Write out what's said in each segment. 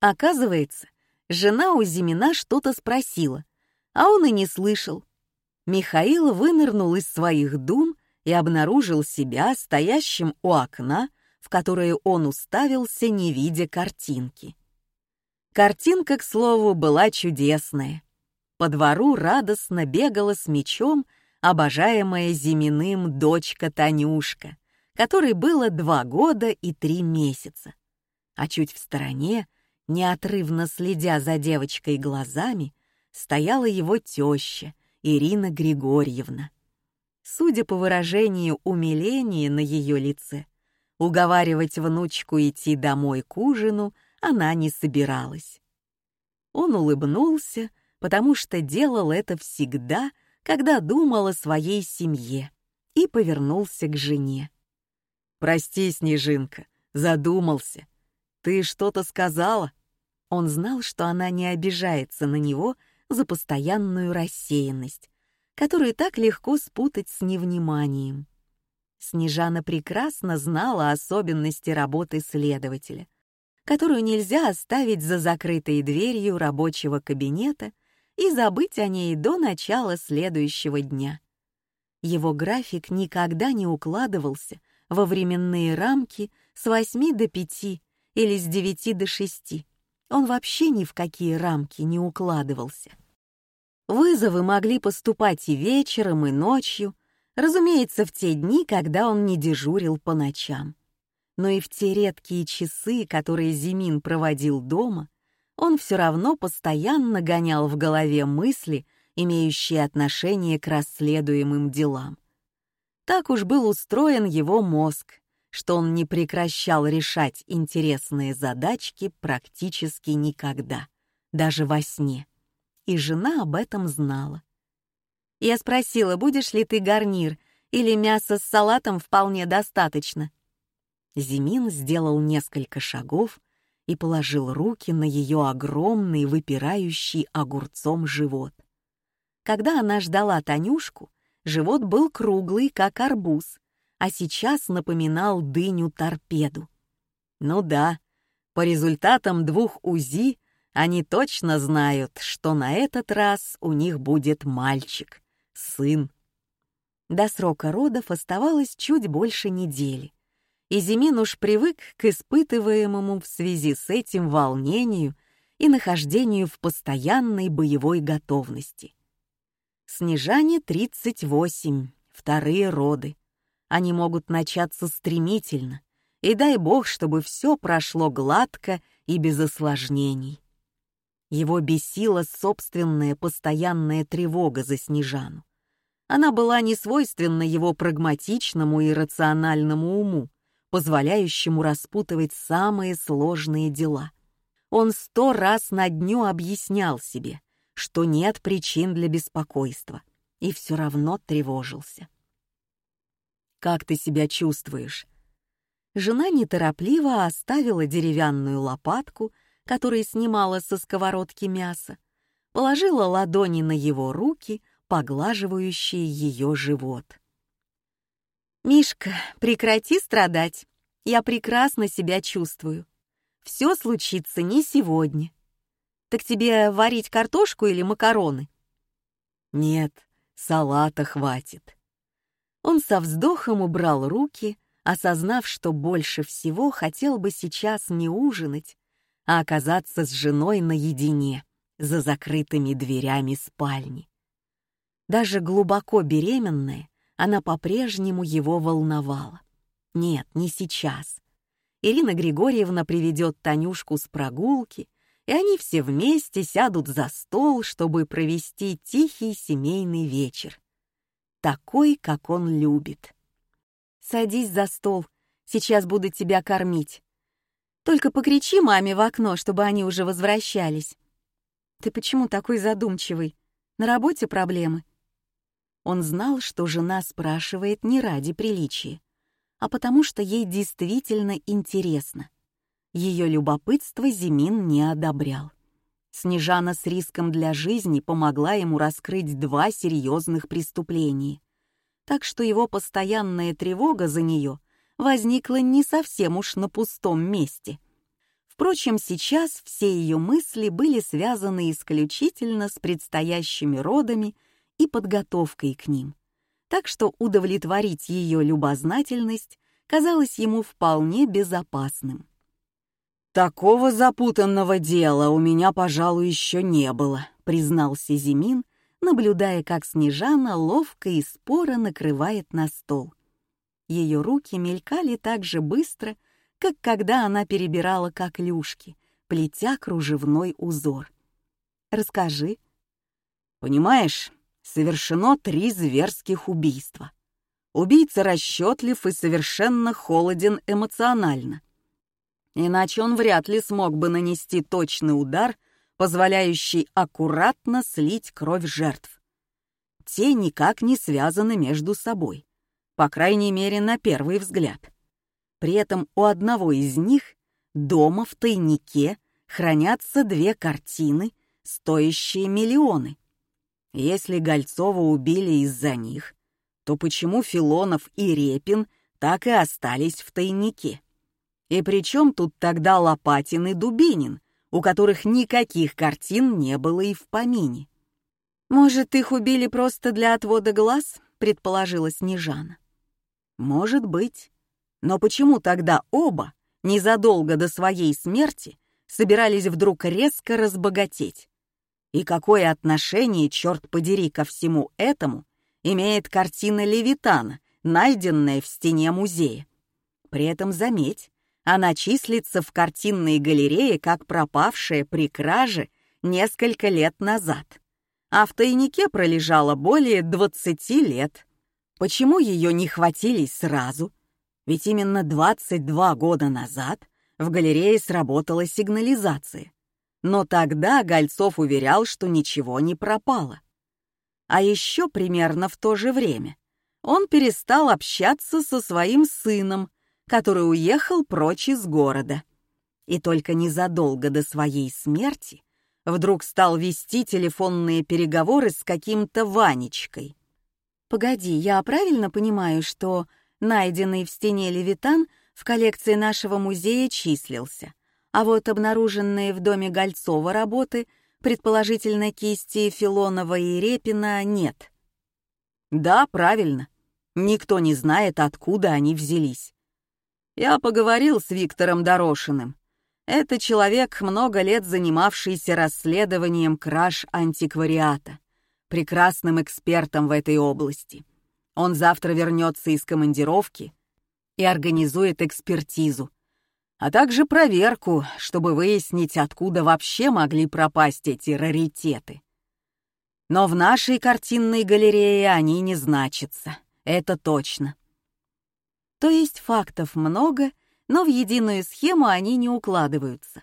Оказывается, жена у Зимина что-то спросила, а он и не слышал. Михаил вынырнул из своих дум и обнаружил себя стоящим у окна, в которое он уставился, не видя картинки. Картинка, к слову, была чудесная. По двору радостно бегала с мечом обожаемая Зиминым дочка Танюшка, которой было два года и три месяца. А чуть в стороне, неотрывно следя за девочкой глазами, стояла его теща Ирина Григорьевна. Судя по выражению умиления на ее лице, уговаривать внучку идти домой к ужину она не собиралась. Он улыбнулся, потому что делал это всегда, когда думал о своей семье, и повернулся к жене. «Прости, Снежинка, задумался. Ты что-то сказала?» Он знал, что она не обижается на него за постоянную рассеянность, которую так легко спутать с невниманием. Снежана прекрасно знала особенности работы следователя, которую нельзя оставить за закрытой дверью рабочего кабинета и забыть о ней до начала следующего дня. Его график никогда не укладывался во временные рамки с 8 до 5 или с 9 до 6. Он вообще ни в какие рамки не укладывался. Вызовы могли поступать и вечером, и ночью, разумеется, в те дни, когда он не дежурил по ночам. Но и в те редкие часы, которые Зимин проводил дома, он все равно постоянно гонял в голове мысли, имеющие отношение к расследуемым делам. Так уж был устроен его мозг, что он не прекращал решать интересные задачки практически никогда, даже во сне. И жена об этом знала. Я спросила, будешь ли ты гарнир, или мясо с салатом вполне достаточно. Зимин сделал несколько шагов, и положил руки на ее огромный, выпирающий огурцом живот. Когда она ждала Танюшку, живот был круглый, как арбуз, а сейчас напоминал дыню-торпеду. Ну да, по результатам двух УЗИ они точно знают, что на этот раз у них будет мальчик, сын. До срока родов оставалось чуть больше недели и Зимин уж привык к испытываемому в связи с этим волнению и нахождению в постоянной боевой готовности. Снежане 38, вторые роды. Они могут начаться стремительно, и дай бог, чтобы все прошло гладко и без осложнений. Его бесила собственная постоянная тревога за Снежану. Она была не свойственна его прагматичному и рациональному уму, позволяющему распутывать самые сложные дела. Он сто раз на дню объяснял себе, что нет причин для беспокойства, и все равно тревожился. «Как ты себя чувствуешь?» Жена неторопливо оставила деревянную лопатку, которая снимала со сковородки мясо, положила ладони на его руки, поглаживающие ее живот. «Мишка, прекрати страдать. Я прекрасно себя чувствую. Все случится не сегодня. Так тебе варить картошку или макароны?» «Нет, салата хватит». Он со вздохом убрал руки, осознав, что больше всего хотел бы сейчас не ужинать, а оказаться с женой наедине, за закрытыми дверями спальни. Даже глубоко беременная, она по-прежнему его волновала. Нет, не сейчас. Ирина Григорьевна приведет Танюшку с прогулки, и они все вместе сядут за стол, чтобы провести тихий семейный вечер. Такой, как он любит. «Садись за стол, сейчас буду тебя кормить. Только покричи маме в окно, чтобы они уже возвращались. Ты почему такой задумчивый? На работе проблемы?» Он знал, что жена спрашивает не ради приличия, а потому что ей действительно интересно. Ее любопытство Зимин не одобрял. Снежана с риском для жизни помогла ему раскрыть два серьезных преступления. Так что его постоянная тревога за нее возникла не совсем уж на пустом месте. Впрочем, сейчас все ее мысли были связаны исключительно с предстоящими родами и подготовкой к ним, так что удовлетворить ее любознательность казалось ему вполне безопасным. «Такого запутанного дела у меня, пожалуй, еще не было», — признался Зимин, наблюдая, как Снежана ловко и споро накрывает на стол. Ее руки мелькали так же быстро, как когда она перебирала коклюшки, плетя кружевной узор. «Расскажи». «Понимаешь, совершено три зверских убийства. Убийца расчетлив и совершенно холоден эмоционально. Иначе он вряд ли смог бы нанести точный удар, позволяющий аккуратно слить кровь жертв. Те никак не связаны между собой, по крайней мере, на первый взгляд. При этом у одного из них дома в тайнике хранятся две картины, стоящие миллионы. Если Гольцова убили из-за них, то почему Филонов и Репин так и остались в тайнике? И при чем тут тогда Лопатин и Дубинин, у которых никаких картин не было и в помине? «Может, их убили просто для отвода глаз?» — предположила Снежана. «Может быть. Но почему тогда оба, незадолго до своей смерти, собирались вдруг резко разбогатеть? И какое отношение, черт подери, ко всему этому имеет картина Левитана, найденная в стене музея? При этом, заметь, она числится в картинной галерее как пропавшая при краже несколько лет назад, а в тайнике пролежала более 20 лет. Почему ее не хватили сразу? Ведь именно 22 года назад в галерее сработала сигнализация. Но тогда Гольцов уверял, что ничего не пропало. А еще примерно в то же время он перестал общаться со своим сыном, который уехал прочь из города. И только незадолго до своей смерти вдруг стал вести телефонные переговоры с каким-то Ванечкой. «Погоди, я правильно понимаю, что найденный в стене левитан в коллекции нашего музея числился, а вот обнаруженные в доме Гольцова работы, предположительно кисти Филонова и Репина, нет?» «Да, правильно. Никто не знает, откуда они взялись. Я поговорил с Виктором Дорошиным. Это человек, много лет занимавшийся расследованием краж антиквариата, прекрасным экспертом в этой области. Он завтра вернется из командировки и организует экспертизу, а также проверку, чтобы выяснить, откуда вообще могли пропасть эти раритеты. Но в нашей картинной галерее они не значатся, это точно. То есть фактов много, но в единую схему они не укладываются.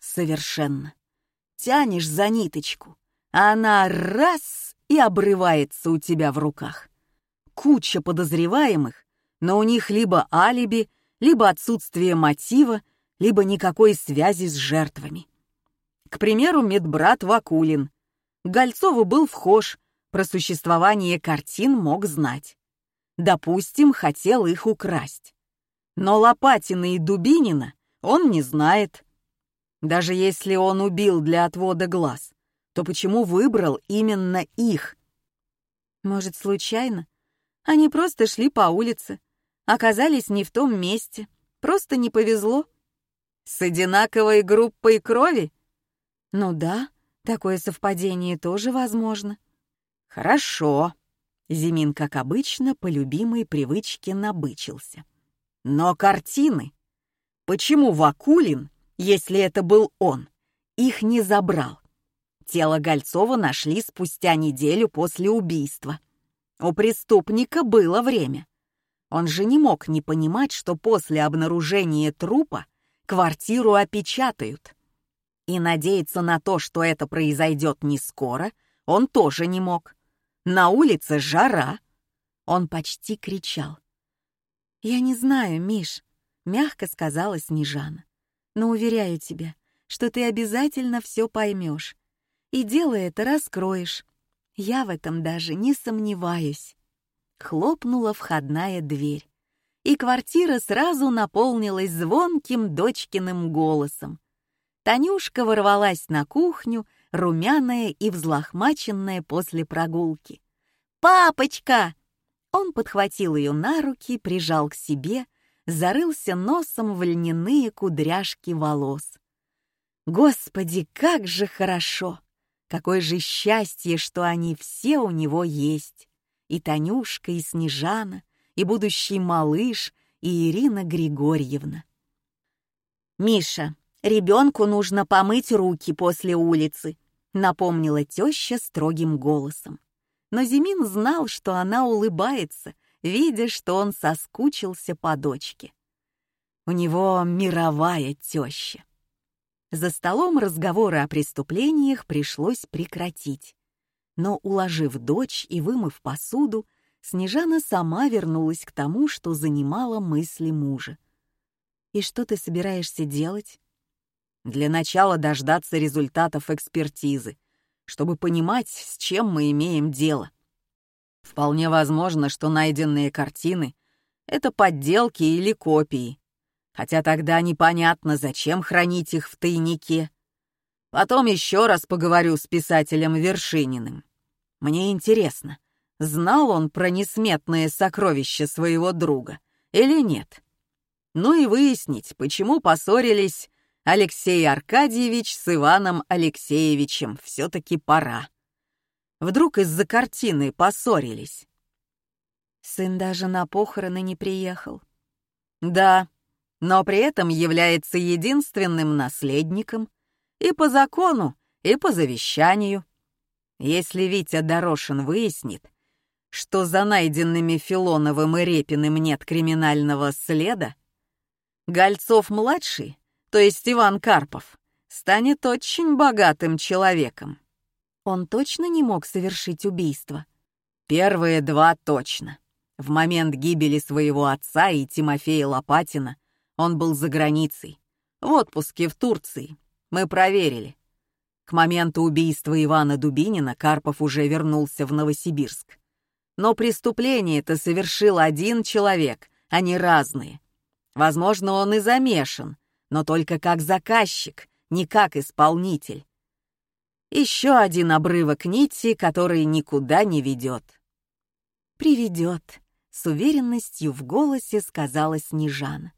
Совершенно. Тянешь за ниточку, а она раз и обрывается у тебя в руках. Куча подозреваемых, но у них либо алиби, либо отсутствие мотива, либо никакой связи с жертвами. К примеру, медбрат Вакулин. Гольцову был вхож, про существование картин мог знать. Допустим, хотел их украсть. Но Лопатина и Дубинина он не знает. Даже если он убил для отвода глаз, то почему выбрал именно их? Может, случайно? Они просто шли по улице, оказались не в том месте, просто не повезло. С одинаковой группой крови? Ну да, такое совпадение тоже возможно. Хорошо, Зимин, как обычно, по любимой привычке набычился. Но картины? Почему Вакулин, если это был он, их не забрал? Тело Гольцова нашли спустя неделю после убийства. У преступника было время. Он же не мог не понимать, что после обнаружения трупа квартиру опечатают. И надеяться на то, что это произойдет не скоро, он тоже не мог. На улице жара!» Он почти кричал. «Я не знаю, Миш», — мягко сказала Снежана. «Но уверяю тебя, что ты обязательно все поймешь. И дело это раскроешь. Я в этом даже не сомневаюсь». Хлопнула входная дверь, и квартира сразу наполнилась звонким дочкиным голосом, Танюшка ворвалась на кухню, румяная и взлохмаченная после прогулки. «Папочка!» Он подхватил ее на руки, прижал к себе, зарылся носом в льняные кудряшки волос. Господи, как же хорошо! Какое же счастье, что они все у него есть! И Танюшка, и Снежана, и будущий малыш, и Ирина Григорьевна. «Миша, ребенку нужно помыть руки после улицы», напомнила теща строгим голосом. Но Зимин знал, что она улыбается, видя, что он соскучился по дочке. У него мировая теща. За столом разговоры о преступлениях пришлось прекратить. Но, уложив дочь и вымыв посуду, Снежана сама вернулась к тому, что занимала мысли мужа. «И что ты собираешься делать?» «Для начала дождаться результатов экспертизы, чтобы понимать, с чем мы имеем дело. Вполне возможно, что найденные картины — это подделки или копии, хотя тогда непонятно, зачем хранить их в тайнике. Потом еще раз поговорю с писателем Вершининым. Мне интересно, знал он про несметные сокровища своего друга или нет? Ну и выяснить, почему поссорились Алексей Аркадьевич с Иваном Алексеевичем, все-таки пора. Вдруг из-за картины поссорились. Сын даже на похороны не приехал. Да, но при этом является единственным наследником и по закону, и по завещанию. Если Витя Дорошин выяснит, что за найденными Филоновым и Репиным нет криминального следа, Гольцов-младший, то есть Иван Карпов, станет очень богатым человеком. Он точно не мог совершить убийство? Первые два точно. В момент гибели своего отца и Тимофея Лопатина он был за границей, в отпуске в Турции. Мы проверили. К моменту убийства Ивана Дубинина Карпов уже вернулся в Новосибирск. Но преступление это совершил один человек, а не разные. Возможно, он и замешан, но только как заказчик, не как исполнитель. Еще один обрывок нити, который никуда не ведет. «Приведет», — с уверенностью в голосе сказала Снежана.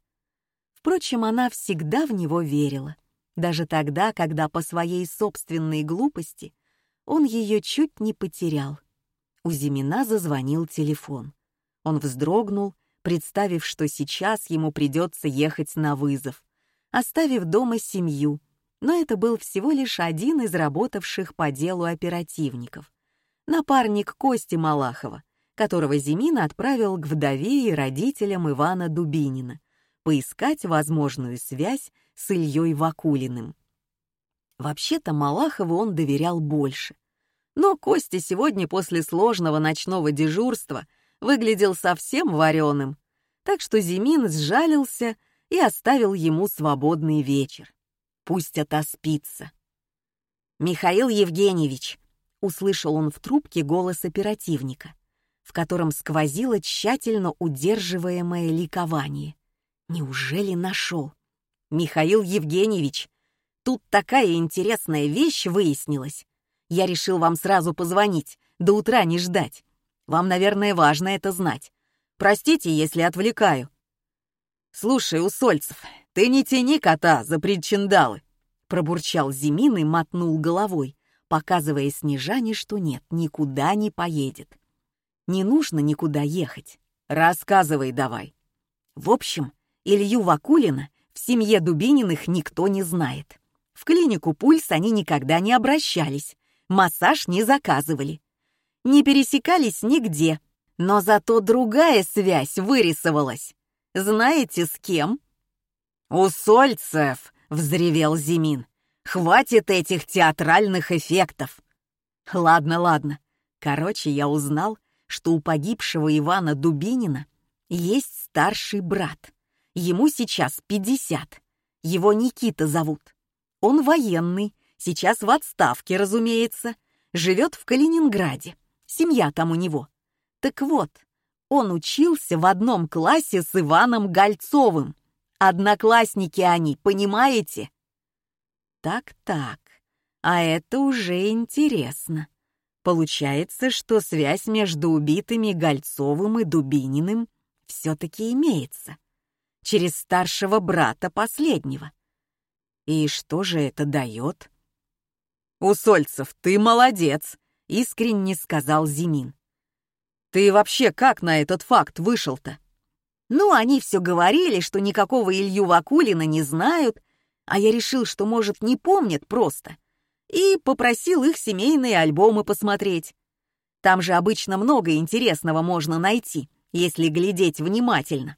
Впрочем, она всегда в него верила, даже тогда, когда по своей собственной глупости он ее чуть не потерял. У Зимина зазвонил телефон. Он вздрогнул, представив, что сейчас ему придется ехать на вызов, оставив дома семью, но это был всего лишь один из работавших по делу оперативников. Напарник Кости Малахова, которого Зимин отправил к вдове и родителям Ивана Дубинина, поискать возможную связь с Ильей Вакулиным. Вообще-то Малахову он доверял больше. Но Костя сегодня после сложного ночного дежурства выглядел совсем вареным, так что Зимин сжалился и оставил ему свободный вечер. Пусть отоспится. «Михаил Евгеньевич», — услышал он в трубке голос оперативника, в котором сквозило тщательно удерживаемое ликование. Неужели нашел? Михаил Евгеньевич, тут такая интересная вещь выяснилась. Я решил вам сразу позвонить, до утра не ждать. Вам, наверное, важно это знать. Простите, если отвлекаю. Слушай, Усольцев, ты не тяни кота за причиндалы. Пробурчал Зимин и мотнул головой, показывая Снежане, что нет, никуда не поедет. Не нужно никуда ехать. Рассказывай давай. В общем, Илью Вакулина в семье Дубининых никто не знает. В клинику «Пульс» они никогда не обращались, массаж не заказывали. Не пересекались нигде, но зато другая связь вырисовалась. Знаете, с кем? «Усольцев!» — взревел Зимин. «Хватит этих театральных эффектов!» «Ладно, ладно. Короче, я узнал, что у погибшего Ивана Дубинина есть старший брат. Ему сейчас 50. Его Никита зовут. Он военный, сейчас в отставке, разумеется. Живет в Калининграде. Семья там у него. Так вот, он учился в одном классе с Иваном Гольцовым. Одноклассники они, понимаете? Так-так, а это уже интересно. Получается, что связь между убитыми Гольцовым и Дубининым все-таки имеется. Через старшего брата последнего. И что же это дает? «Усольцев, ты молодец!» — искренне сказал Зимин. «Ты вообще как на этот факт вышел-то?» «Ну, они все говорили, что никакого Илью Вакулина не знают, а я решил, что, может, не помнят просто, и попросил их семейные альбомы посмотреть. Там же обычно много интересного можно найти, если глядеть внимательно.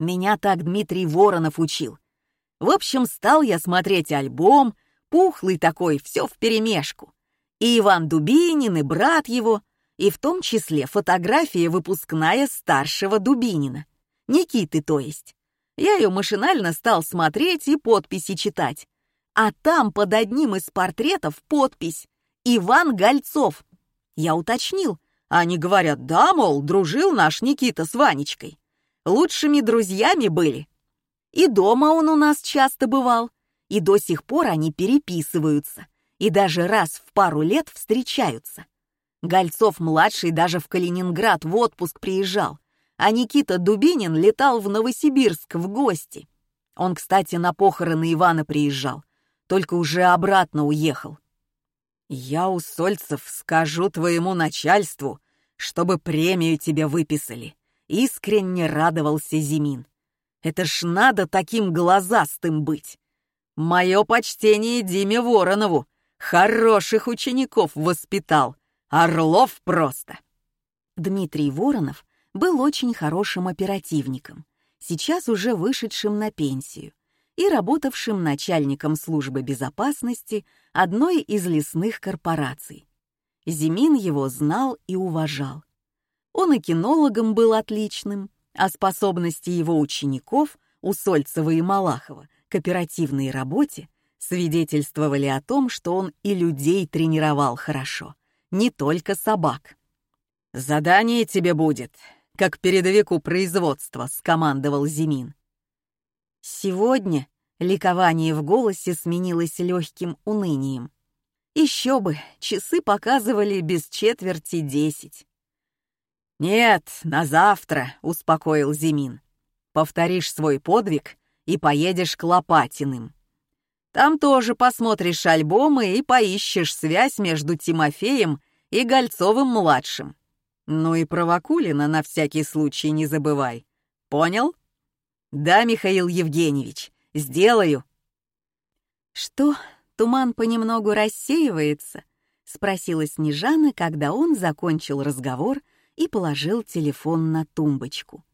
Меня так Дмитрий Воронов учил. В общем, стал я смотреть альбом, пухлый такой, все вперемешку. И Иван Дубинин, и брат его, и в том числе фотография выпускная старшего Дубинина. Никиты, то есть. Я ее машинально стал смотреть и подписи читать. А там под одним из портретов подпись «Иван Гольцов». Я уточнил. Они говорят, да, мол, дружил наш Никита с Ванечкой. Лучшими друзьями были. И дома он у нас часто бывал и до сих пор они переписываются и даже раз в пару лет встречаются. Гольцов-младший даже в Калининград в отпуск приезжал, а Никита Дубинин летал в Новосибирск в гости. Он, кстати, на похороны Ивана приезжал, только уже обратно уехал. «Я у Сольцев скажу твоему начальству, чтобы премию тебе выписали», — искренне радовался Зимин. «Это ж надо таким глазастым быть. Мое почтение Диме Воронову. Хороших учеников воспитал. Орлов просто. Дмитрий Воронов был очень хорошим оперативником, сейчас уже вышедшим на пенсию и работавшим начальником службы безопасности одной из лесных корпораций. Зимин его знал и уважал. Он и кинологом был отличным, а способности его учеников, Усольцева и Малахова, к оперативной работе свидетельствовали о том, что он и людей тренировал хорошо, не только собак. «Задание тебе будет, как передовику производства», — скомандовал Зимин. Сегодня ликование в голосе сменилось легким унынием. Еще бы, часы показывали без четверти десять. «Нет, на завтра», — успокоил Зимин. «Повторишь свой подвиг и поедешь к Лопатиным. Там тоже посмотришь альбомы и поищешь связь между Тимофеем и Гольцовым-младшим. Ну и про Вакулина на всякий случай не забывай. Понял? Да, Михаил Евгеньевич, сделаю. Что, туман понемногу рассеивается? Спросила Снежана, когда он закончил разговор и положил телефон на тумбочку.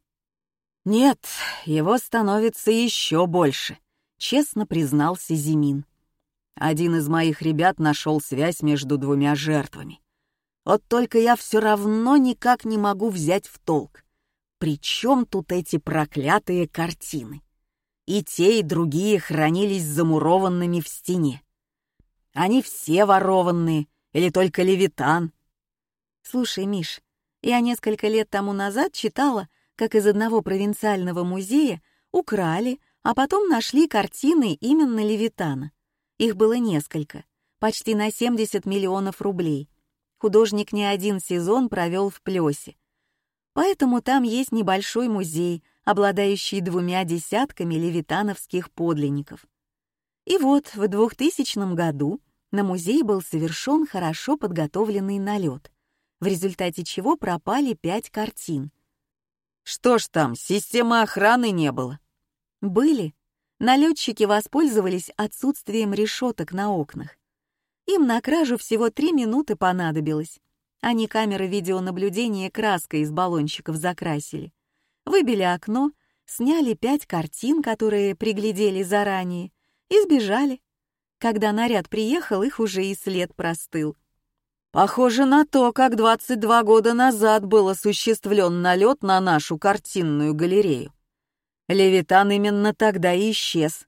«Нет, его становится еще больше», — честно признался Зимин. Один из моих ребят нашел связь между двумя жертвами. Вот только я все равно никак не могу взять в толк. При чем тут эти проклятые картины? И те, и другие хранились замурованными в стене. Они все ворованные, или только левитан? Слушай, Миш, я несколько лет тому назад читала, как из одного провинциального музея украли, а потом нашли картины именно Левитана. Их было несколько, почти на 70 миллионов рублей. Художник не один сезон провел в Плесе. Поэтому там есть небольшой музей, обладающий двумя десятками левитановских подлинников. И вот в 2000 году на музей был совершен хорошо подготовленный налет, в результате чего пропали пять картин — что ж там, системы охраны не было? Были. Налетчики воспользовались отсутствием решеток на окнах. Им на кражу всего три минуты понадобилось. Они камеры видеонаблюдения краской из баллончиков закрасили. Выбили окно, сняли пять картин, которые приглядели заранее, и сбежали. Когда наряд приехал, их уже и след простыл. Похоже на то, как 22 года назад был осуществлен налет на нашу картинную галерею. Левитан именно тогда и исчез.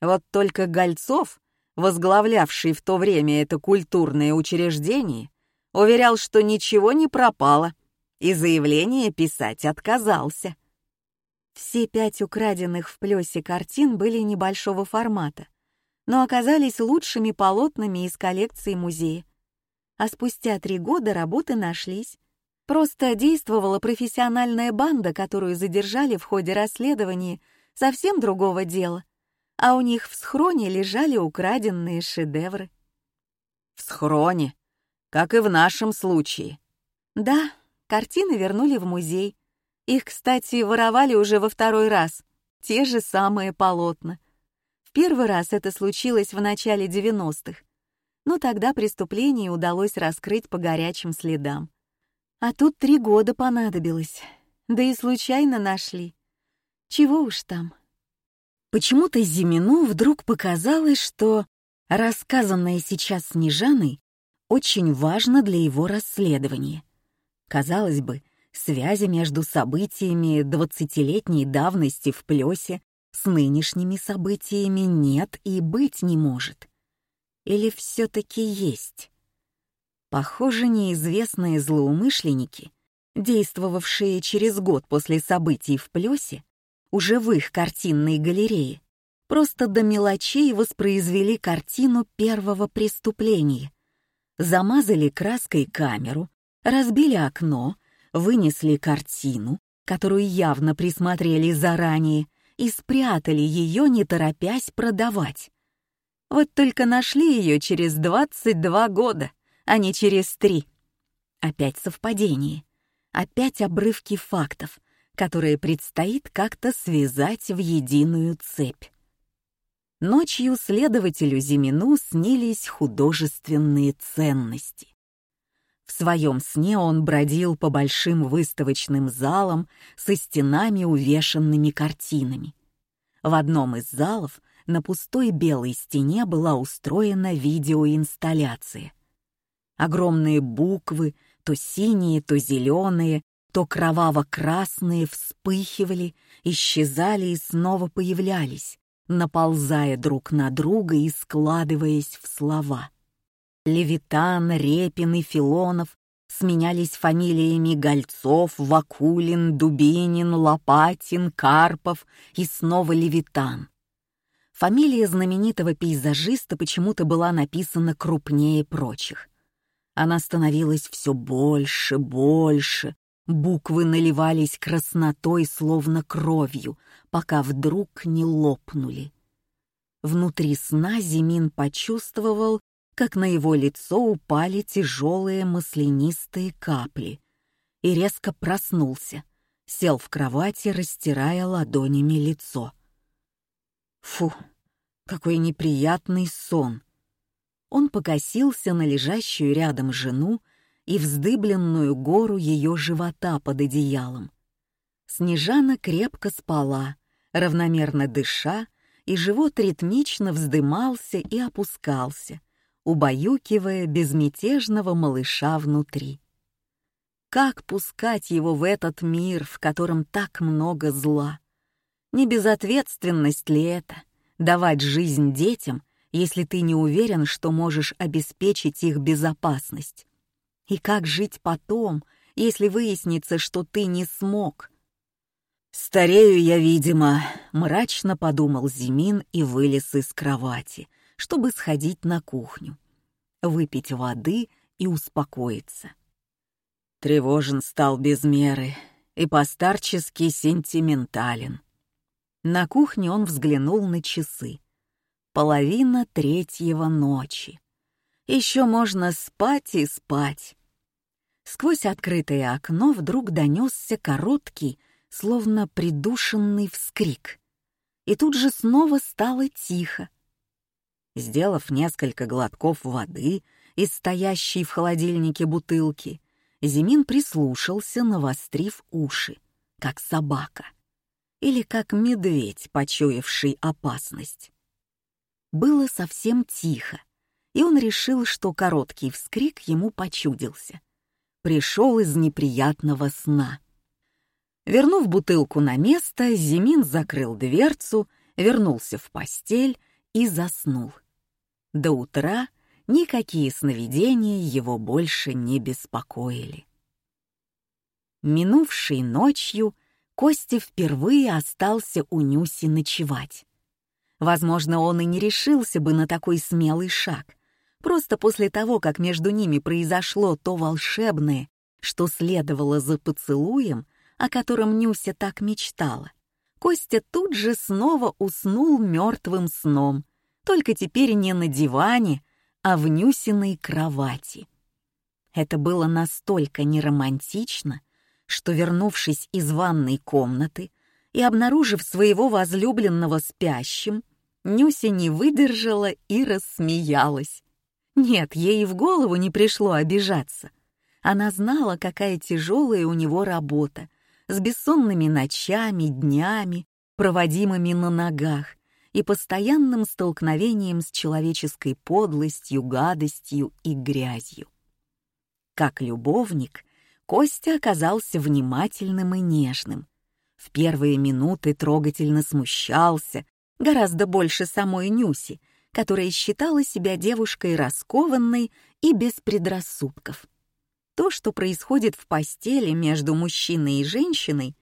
Вот только Гольцов, возглавлявший в то время это культурное учреждение, уверял, что ничего не пропало, и заявление писать отказался. Все пять украденных в плесе картин были небольшого формата, но оказались лучшими полотнами из коллекции музея. А спустя три года работы нашлись. Просто действовала профессиональная банда, которую задержали в ходе расследования совсем другого дела, а у них в схроне лежали украденные шедевры. В схроне, как и в нашем случае. Да, картины вернули в музей. Их, кстати, воровали уже во второй раз. Те же самые полотна. В первый раз это случилось в начале 90-х, но тогда преступление удалось раскрыть по горячим следам. А тут три года понадобилось, да и случайно нашли. Чего уж там. Почему-то Зимину вдруг показалось, что рассказанное сейчас Снежаной очень важно для его расследования. Казалось бы, связи между событиями двадцатилетней давности в Плесе с нынешними событиями нет и быть не может. Или все-таки есть? Похоже, неизвестные злоумышленники, действовавшие через год после событий в Плесе, уже в их картинной галерее, просто до мелочей воспроизвели картину первого преступления. Замазали краской камеру, разбили окно, вынесли картину, которую явно присмотрели заранее, и спрятали ее, не торопясь продавать. Вот только нашли ее через 22 года, а не через три. Опять совпадение. Опять обрывки фактов, которые предстоит как-то связать в единую цепь. Ночью следователю Зимину снились художественные ценности. В своем сне он бродил по большим выставочным залам со стенами, увешанными картинами. В одном из залов на пустой белой стене была устроена видеоинсталляция. Огромные буквы, то синие, то зеленые, то кроваво-красные вспыхивали, исчезали и снова появлялись, наползая друг на друга и складываясь в слова. Левитан, Репин и Филонов сменялись фамилиями Гольцов, Вакулин, Дубинин, Лопатин, Карпов и снова Левитан. Фамилия знаменитого пейзажиста почему-то была написана крупнее прочих. Она становилась все больше, больше, Буквы наливались краснотой, словно кровью, пока вдруг не лопнули. Внутри сна Зимин почувствовал, как на его лицо упали тяжелые маслянистые капли, и резко проснулся, сел в кровати, растирая ладонями лицо. Фу, какой неприятный сон! Он покосился на лежащую рядом жену и вздыбленную гору ее живота под одеялом. Снежана крепко спала, равномерно дыша, и живот ритмично вздымался и опускался, убаюкивая безмятежного малыша внутри. Как пускать его в этот мир, в котором так много зла? Не безответственность ли это — давать жизнь детям, если ты не уверен, что можешь обеспечить их безопасность? И как жить потом, если выяснится, что ты не смог? «Старею я, видимо», — мрачно подумал Зимин и вылез из кровати, чтобы сходить на кухню, выпить воды и успокоиться. Тревожен стал без меры и постарчески сентиментален. На кухне он взглянул на часы. Половина третьего ночи. Еще можно спать и спать. Сквозь открытое окно вдруг донесся короткий, словно придушенный вскрик. И тут же снова стало тихо. Сделав несколько глотков воды из стоящей в холодильнике бутылки, Зимин прислушался, навострив уши, как собака или как медведь, почуявший опасность. Было совсем тихо, и он решил, что короткий вскрик ему почудился пришел из неприятного сна. Вернув бутылку на место, Зимин закрыл дверцу, вернулся в постель и заснул. До утра никакие сновидения его больше не беспокоили. Минувшей ночью Костя впервые остался у Нюси ночевать. Возможно, он и не решился бы на такой смелый шаг. Просто после того, как между ними произошло то волшебное, что следовало за поцелуем, о котором Нюся так мечтала, Костя тут же снова уснул мертвым сном, только теперь не на диване, а в Нюсиной кровати. Это было настолько неромантично, что, вернувшись из ванной комнаты и обнаружив своего возлюбленного спящим, Нюся не выдержала и рассмеялась. Нет, ей в голову не пришло обижаться. Она знала, какая тяжелая у него работа, с бессонными ночами, днями, проводимыми на ногах, и постоянным столкновением с человеческой подлостью, гадостью и грязью. Как любовник, Костя оказался внимательным и нежным. В первые минуты трогательно смущался, гораздо больше самой Нюси, которая считала себя девушкой раскованной и без предрассудков. То, что происходит в постели между мужчиной и женщиной,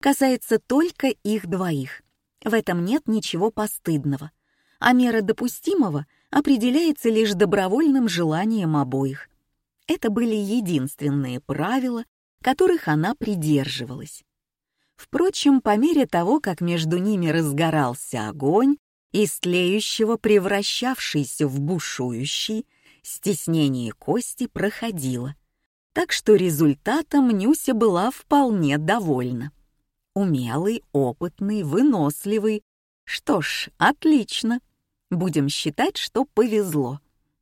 касается только их двоих. В этом нет ничего постыдного, а мера допустимого определяется лишь добровольным желанием обоих. Это были единственные правила, которых она придерживалась. Впрочем, по мере того, как между ними разгорался огонь, из тлеющего превращавшийся в бушующий, стеснение кости проходило, так что результатом Нюся была вполне довольна. Умелый, опытный, выносливый. Что ж, отлично. Будем считать, что повезло.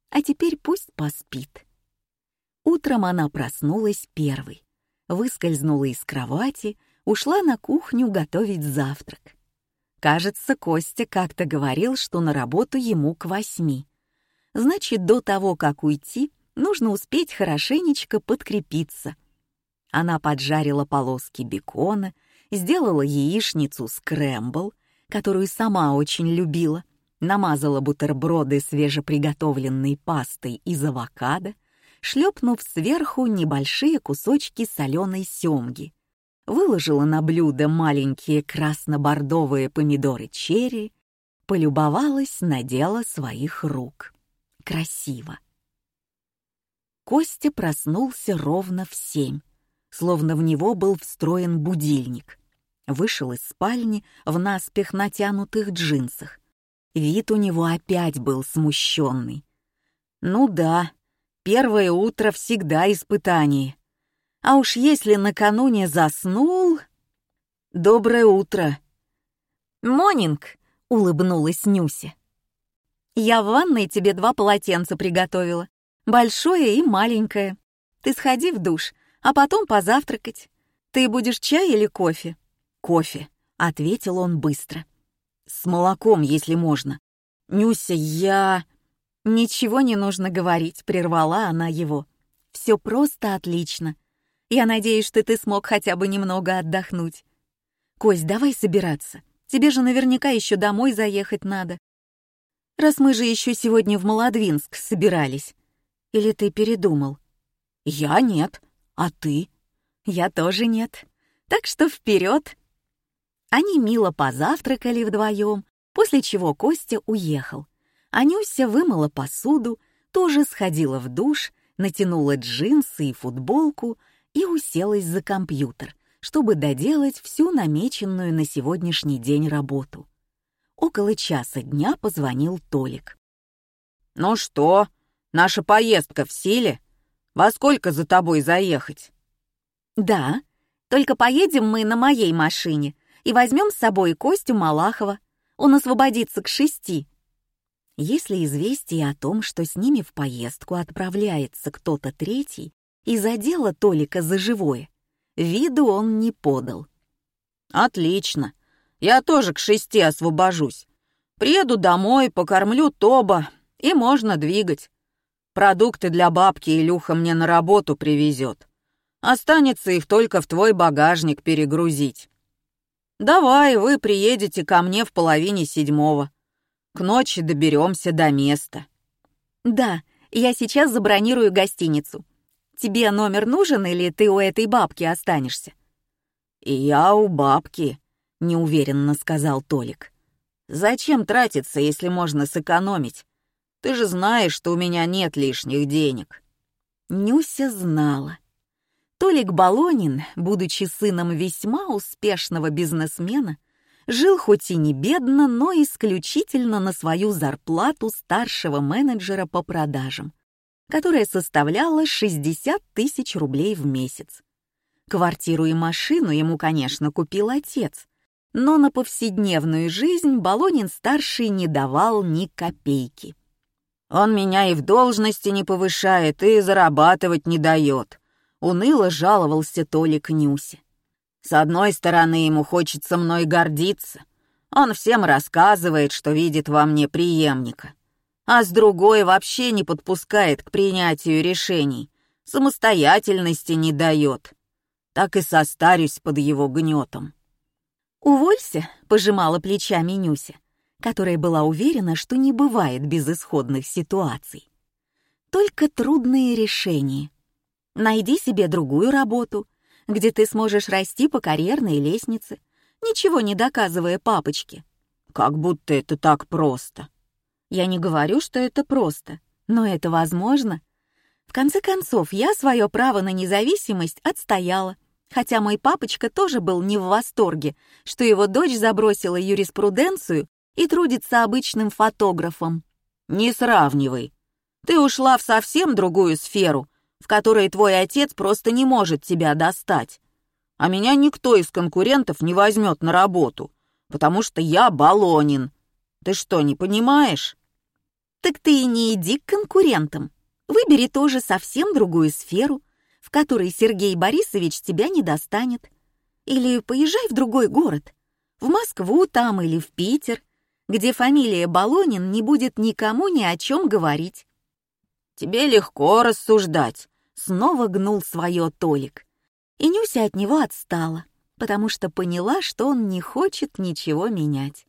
А теперь пусть поспит. Утром она проснулась первой, выскользнула из кровати, ушла на кухню готовить завтрак. Кажется, Костя как-то говорил, что на работу ему к восьми. Значит, до того, как уйти, нужно успеть хорошенечко подкрепиться. Она поджарила полоски бекона, сделала яичницу скрэмбл, которую сама очень любила, намазала бутерброды свежеприготовленной пастой из авокадо, шлепнув сверху небольшие кусочки соленой семги, выложила на блюдо маленькие красно-бордовые помидоры черри, полюбовалась на дело своих рук. Красиво. Костя проснулся ровно в семь, словно в него был встроен будильник. Вышел из спальни в наспех натянутых джинсах. Вид у него опять был смущенный. Ну да, первое утро всегда испытание. А уж если накануне заснул... Доброе утро. Монинг, улыбнулась Нюся. Я в ванной тебе два полотенца приготовила большое и маленькое. Ты сходи в душ, а потом позавтракать. Ты будешь чай или кофе?» «Кофе», — ответил он быстро. «С молоком, если можно. Нюся, я...» «Ничего не нужно говорить», — прервала она его. «Все просто отлично. Я надеюсь, что ты смог хотя бы немного отдохнуть. Кость, давай собираться. Тебе же наверняка еще домой заехать надо. Раз мы же еще сегодня в Молодвинск собирались. Или ты передумал? Я нет. А ты? Я тоже нет. Так что вперед. Они мило позавтракали вдвоем, после чего Костя уехал. Анюся вымыла посуду, тоже сходила в душ, натянула джинсы и футболку и уселась за компьютер, чтобы доделать всю намеченную на сегодняшний день работу. Около часа дня позвонил Толик. «Ну что, Наша поездка в силе? Во сколько за тобой заехать?» «Да, только поедем мы на моей машине и возьмем с собой Костю Малахова. Он освободится к шести». Если известие о том, что с ними в поездку отправляется кто-то третий, и задела Толика за живое, виду он не подал. «Отлично. Я тоже к шести освобожусь. Приеду домой, покормлю Тоба, и можно двигать. Продукты для бабки Илюха мне на работу привезет. Останется их только в твой багажник перегрузить. Давай, вы приедете ко мне в половине седьмого. К ночи доберемся до места. Да, я сейчас забронирую гостиницу. Тебе номер нужен или ты у этой бабки останешься? Я у бабки, неуверенно сказал Толик. Зачем тратиться, если можно сэкономить? Ты же знаешь, что у меня нет лишних денег». Нюся знала. Толик Балонин, будучи сыном весьма успешного бизнесмена, жил хоть и не бедно, но исключительно на свою зарплату старшего менеджера по продажам, которая составляла 60 тысяч рублей в месяц. Квартиру и машину ему, конечно, купил отец, но на повседневную жизнь Балонин-старший не давал ни копейки. Он меня и в должности не повышает, и зарабатывать не дает. Уныло жаловался Толик Нюсе. С одной стороны, ему хочется мной гордиться. Он всем рассказывает, что видит во мне преемника. А с другой вообще не подпускает к принятию решений, самостоятельности не дает. Так и состарюсь под его гнетом. «Уволься», — пожимала плечами Нюся которая была уверена, что не бывает безысходных ситуаций. Только трудные решения. Найди себе другую работу, где ты сможешь расти по карьерной лестнице, ничего не доказывая папочке. Как будто это так просто. Я не говорю, что это просто, но это возможно. В конце концов, я свое право на независимость отстояла, хотя мой папочка тоже был не в восторге, что его дочь забросила юриспруденцию и трудится обычным фотографом. Не сравнивай. Ты ушла в совсем другую сферу, в которой твой отец просто не может тебя достать. А меня никто из конкурентов не возьмет на работу, потому что я балонин. Ты что, не понимаешь? Так ты и не иди к конкурентам. Выбери тоже совсем другую сферу, в которой Сергей Борисович тебя не достанет. Или поезжай в другой город, в Москву там или в Питер, где фамилия Болонин не будет никому ни о чем говорить. «Тебе легко рассуждать», — снова гнул свое Толик. И Нюся от него отстала, потому что поняла, что он не хочет ничего менять.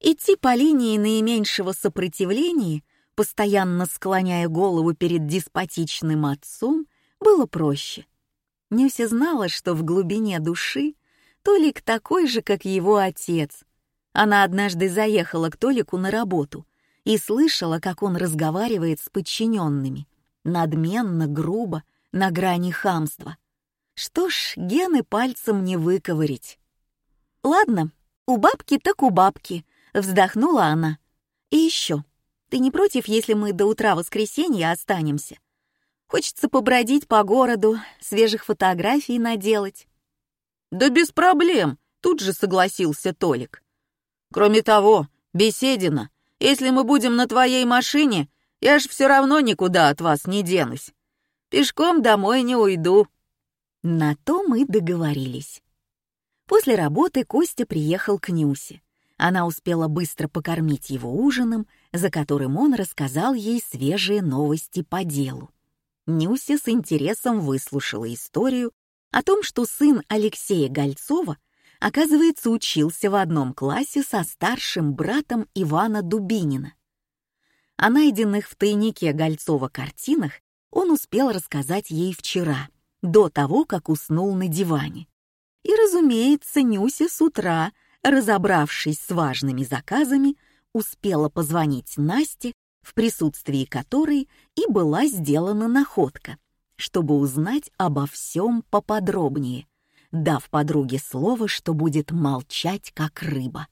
Идти по линии наименьшего сопротивления, постоянно склоняя голову перед деспотичным отцом, было проще. Нюся знала, что в глубине души Толик такой же, как его отец, она однажды заехала к Толику на работу и слышала, как он разговаривает с подчиненными. Надменно, грубо, на грани хамства. Что ж, гены пальцем не выковырить. «Ладно, у бабки так у бабки», — вздохнула она. «И еще, ты не против, если мы до утра воскресенья останемся? Хочется побродить по городу, свежих фотографий наделать». «Да без проблем», — тут же согласился Толик. Кроме того, Беседина, если мы будем на твоей машине, я ж все равно никуда от вас не денусь. Пешком домой не уйду». На то мы договорились. После работы Костя приехал к Нюсе. Она успела быстро покормить его ужином, за которым он рассказал ей свежие новости по делу. Нюся с интересом выслушала историю о том, что сын Алексея Гольцова — оказывается, учился в одном классе со старшим братом Ивана Дубинина. О найденных в тайнике Гольцова картинах он успел рассказать ей вчера, до того, как уснул на диване. И, разумеется, Нюся с утра, разобравшись с важными заказами, успела позвонить Насте, в присутствии которой и была сделана находка, чтобы узнать обо всем поподробнее дав подруге слово, что будет молчать, как рыба.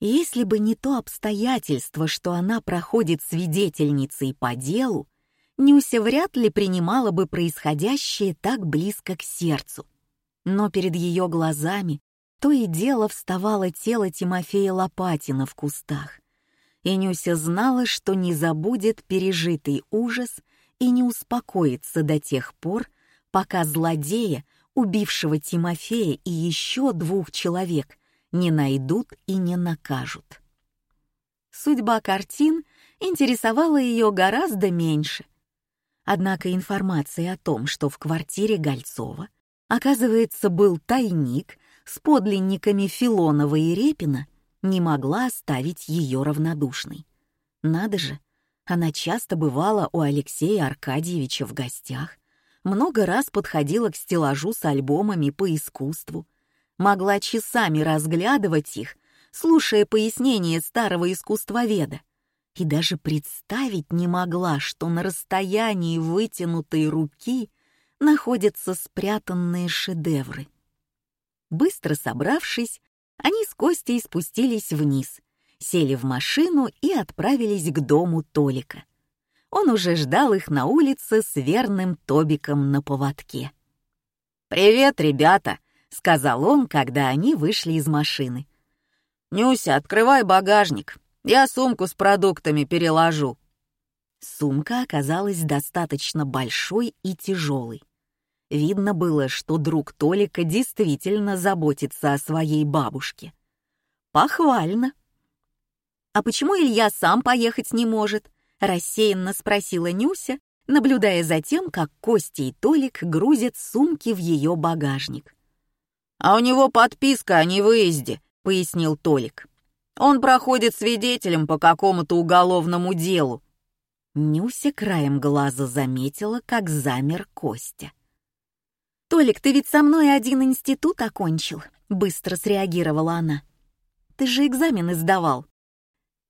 Если бы не то обстоятельство, что она проходит свидетельницей по делу, Нюся вряд ли принимала бы происходящее так близко к сердцу. Но перед ее глазами то и дело вставало тело Тимофея Лопатина в кустах. И знала, что не забудет пережитый ужас и не успокоится до тех пор, пока злодея убившего Тимофея и еще двух человек, не найдут и не накажут. Судьба картин интересовала ее гораздо меньше. Однако информация о том, что в квартире Гольцова, оказывается, был тайник с подлинниками Филонова и Репина, не могла оставить ее равнодушной. Надо же, она часто бывала у Алексея Аркадьевича в гостях, много раз подходила к стеллажу с альбомами по искусству, могла часами разглядывать их, слушая пояснения старого искусствоведа, и даже представить не могла, что на расстоянии вытянутой руки находятся спрятанные шедевры. Быстро собравшись, они с Костей спустились вниз, сели в машину и отправились к дому Толика. Он уже ждал их на улице с верным Тобиком на поводке. «Привет, ребята!» — сказал он, когда они вышли из машины. «Нюся, открывай багажник. Я сумку с продуктами переложу». Сумка оказалась достаточно большой и тяжелой. Видно было, что друг Толика действительно заботится о своей бабушке. Похвально. «А почему Илья сам поехать не может?» — рассеянно спросила Нюся, наблюдая за тем, как Костя и Толик грузят сумки в ее багажник. «А у него подписка о невыезде», — пояснил Толик. «Он проходит свидетелем по какому-то уголовному делу». Нюся краем глаза заметила, как замер Костя. «Толик, ты ведь со мной один институт окончил», — быстро среагировала она. «Ты же экзамены сдавал.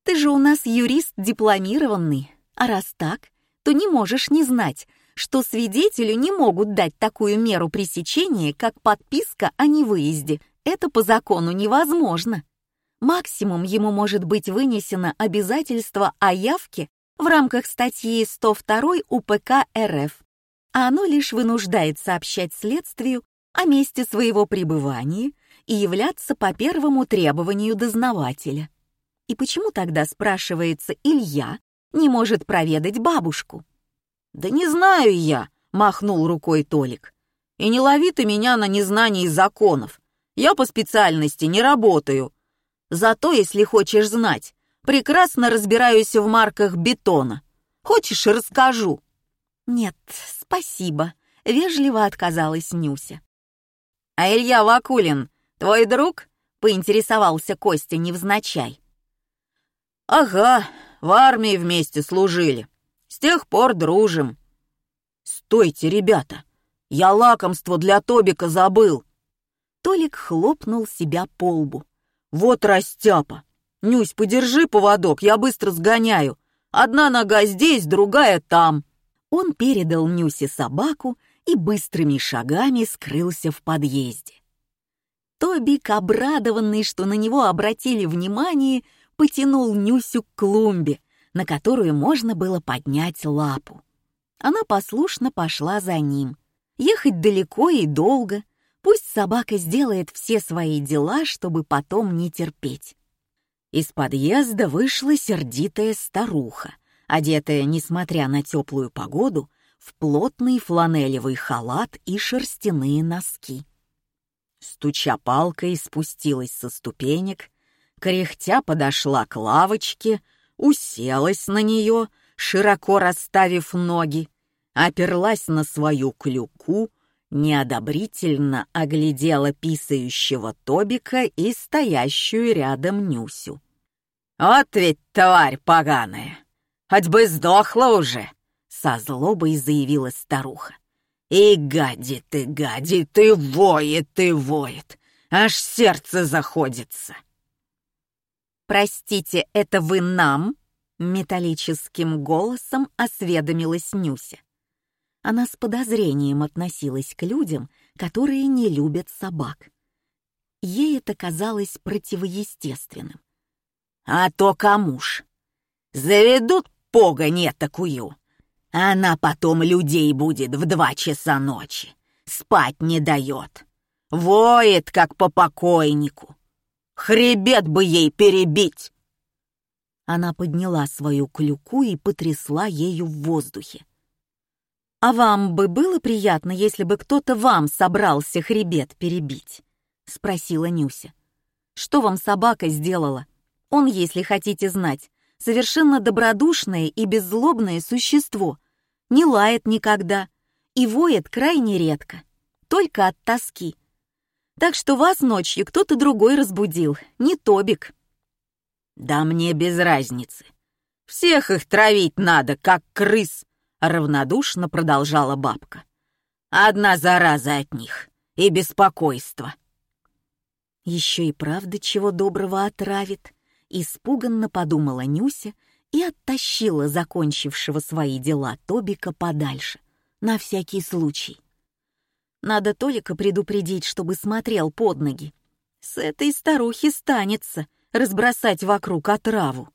Ты же у нас юрист дипломированный, а раз так, то не можешь не знать, что свидетелю не могут дать такую меру пресечения, как подписка о невыезде. Это по закону невозможно. Максимум ему может быть вынесено обязательство о явке в рамках статьи 102 УПК РФ, а оно лишь вынуждает сообщать следствию о месте своего пребывания и являться по первому требованию дознавателя. И почему тогда, спрашивается, Илья не может проведать бабушку? «Да не знаю я», — махнул рукой Толик. «И не лови ты меня на незнании законов. Я по специальности не работаю. Зато, если хочешь знать, прекрасно разбираюсь в марках бетона. Хочешь, расскажу?» «Нет, спасибо», — вежливо отказалась Нюся. «А Илья Вакулин твой друг?» — поинтересовался Костя невзначай. «Ага, в армии вместе служили. С тех пор дружим». «Стойте, ребята! Я лакомство для Тобика забыл!» Толик хлопнул себя по лбу. «Вот растяпа! Нюсь, подержи поводок, я быстро сгоняю. Одна нога здесь, другая там». Он передал Нюсе собаку и быстрыми шагами скрылся в подъезде. Тобик, обрадованный, что на него обратили внимание, потянул Нюсю к клумбе, на которую можно было поднять лапу. Она послушно пошла за ним. Ехать далеко и долго. Пусть собака сделает все свои дела, чтобы потом не терпеть. Из подъезда вышла сердитая старуха, одетая, несмотря на теплую погоду, в плотный фланелевый халат и шерстяные носки. Стуча палкой, спустилась со ступенек, кряхтя подошла к лавочке, уселась на нее, широко расставив ноги, оперлась на свою клюку, неодобрительно оглядела писающего Тобика и стоящую рядом Нюсю. «Вот ведь тварь поганая! Хоть бы сдохла уже!» — со злобой заявила старуха. «И гадит, и гадит, и воет, и воет! Аж сердце заходится!» «Простите, это вы нам?» — металлическим голосом осведомилась Нюся. Она с подозрением относилась к людям, которые не любят собак. Ей это казалось противоестественным. «А то кому ж? Заведут погонь такую. Она потом людей будет в два часа ночи. Спать не дает. Воет, как по покойнику. Хребет бы ей перебить!» Она подняла свою клюку и потрясла ею в воздухе. «А вам бы было приятно, если бы кто-то вам собрался хребет перебить?» — спросила Нюся. «Что вам собака сделала? Он, если хотите знать, совершенно добродушное и беззлобное существо, не лает никогда и воет крайне редко, только от тоски. Так что вас ночью кто-то другой разбудил, не Тобик». «Да мне без разницы. Всех их травить надо, как крыс», — равнодушно продолжала бабка. «Одна зараза от них и беспокойство». Еще и правда чего доброго отравит, испуганно подумала Нюся и оттащила закончившего свои дела Тобика подальше, на всякий случай. Надо Толика предупредить, чтобы смотрел под ноги. С этой старухи станется разбросать вокруг отраву.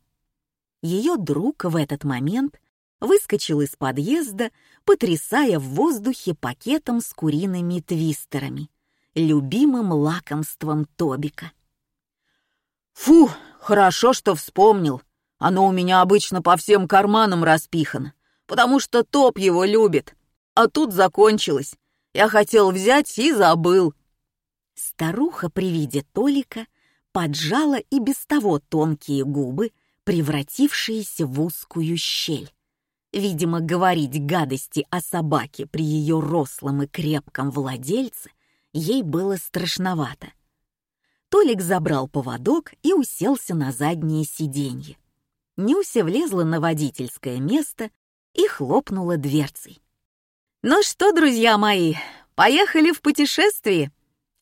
Ее друг в этот момент выскочил из подъезда, потрясая в воздухе пакетом с куриными твистерами, любимым лакомством Тобика. «Фу, хорошо, что вспомнил. Оно у меня обычно по всем карманам распихано, потому что Топ его любит. А тут закончилось. Я хотел взять и забыл». Старуха при виде Толика поджала и без того тонкие губы, превратившиеся в узкую щель. Видимо, говорить гадости о собаке при ее рослом и крепком владельце ей было страшновато. Толик забрал поводок и уселся на заднее сиденье. Нюся влезла на водительское место и хлопнула дверцей. «Ну что, друзья мои, поехали в путешествие?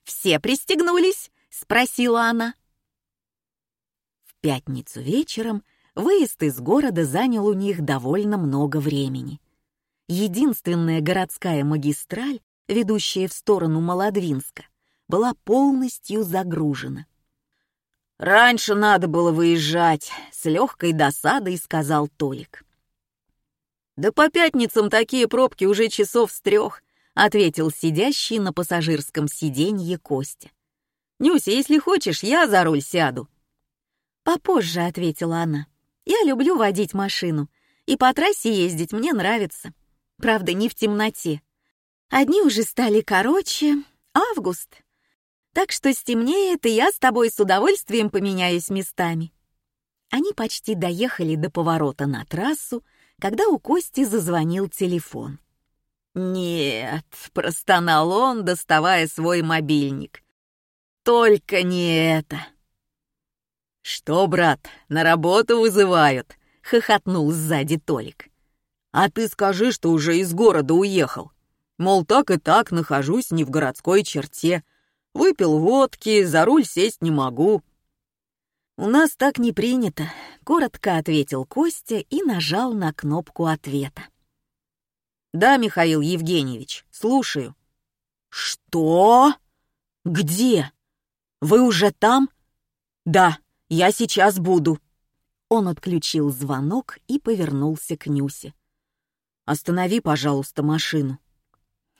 Все пристегнулись?» — спросила она. В пятницу вечером выезд из города занял у них довольно много времени. Единственная городская магистраль, ведущая в сторону Молодвинска, была полностью загружена. «Раньше надо было выезжать», — с легкой досадой сказал Толик. «Да по пятницам такие пробки уже часов с трех», — ответил сидящий на пассажирском сиденье Костя. «Нюся, если хочешь, я за руль сяду». «Попозже», — ответила она. «Я люблю водить машину, и по трассе ездить мне нравится. Правда, не в темноте. Одни уже стали короче. Август. Так что стемнеет, и я с тобой с удовольствием поменяюсь местами». Они почти доехали до поворота на трассу, когда у Кости зазвонил телефон. «Нет», — простонал он, доставая свой мобильник. «Только не это». «Что, брат, на работу вызывают?» — хохотнул сзади Толик. «А ты скажи, что уже из города уехал. Мол, так и так нахожусь не в городской черте. Выпил водки, за руль сесть не могу. «У нас так не принято», — коротко ответил Костя и нажал на кнопку ответа. «Да, Михаил Евгеньевич, слушаю». «Что? Где? Вы уже там?» «Да, я сейчас буду». Он отключил звонок и повернулся к Нюсе. «Останови, пожалуйста, машину».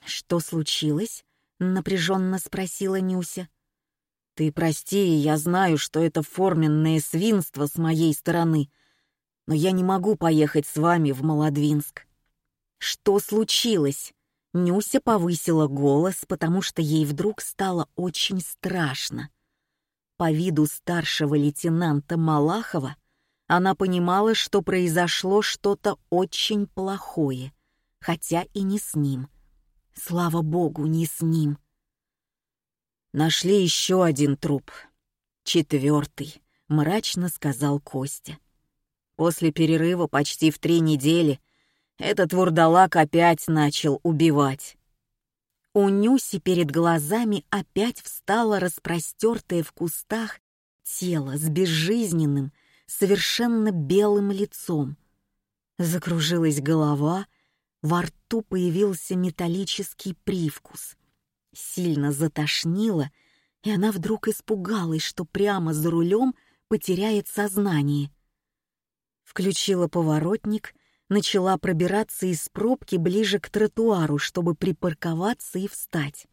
«Что случилось?» — напряженно спросила Нюся. Ты прости, я знаю, что это форменное свинство с моей стороны, но я не могу поехать с вами в Молодвинск. Что случилось? Нюся повысила голос, потому что ей вдруг стало очень страшно. По виду старшего лейтенанта Малахова она понимала, что произошло что-то очень плохое, хотя и не с ним. Слава богу, не с ним. Нашли еще один труп. Четвертый, мрачно сказал Костя. После перерыва почти в три недели этот вурдалак опять начал убивать. У Нюси перед глазами опять встало распростертое в кустах тело с безжизненным, совершенно белым лицом. Закружилась голова, во рту появился металлический привкус — сильно затошнило, и она вдруг испугалась, что прямо за рулем потеряет сознание. Включила поворотник, начала пробираться из пробки ближе к тротуару, чтобы припарковаться и встать.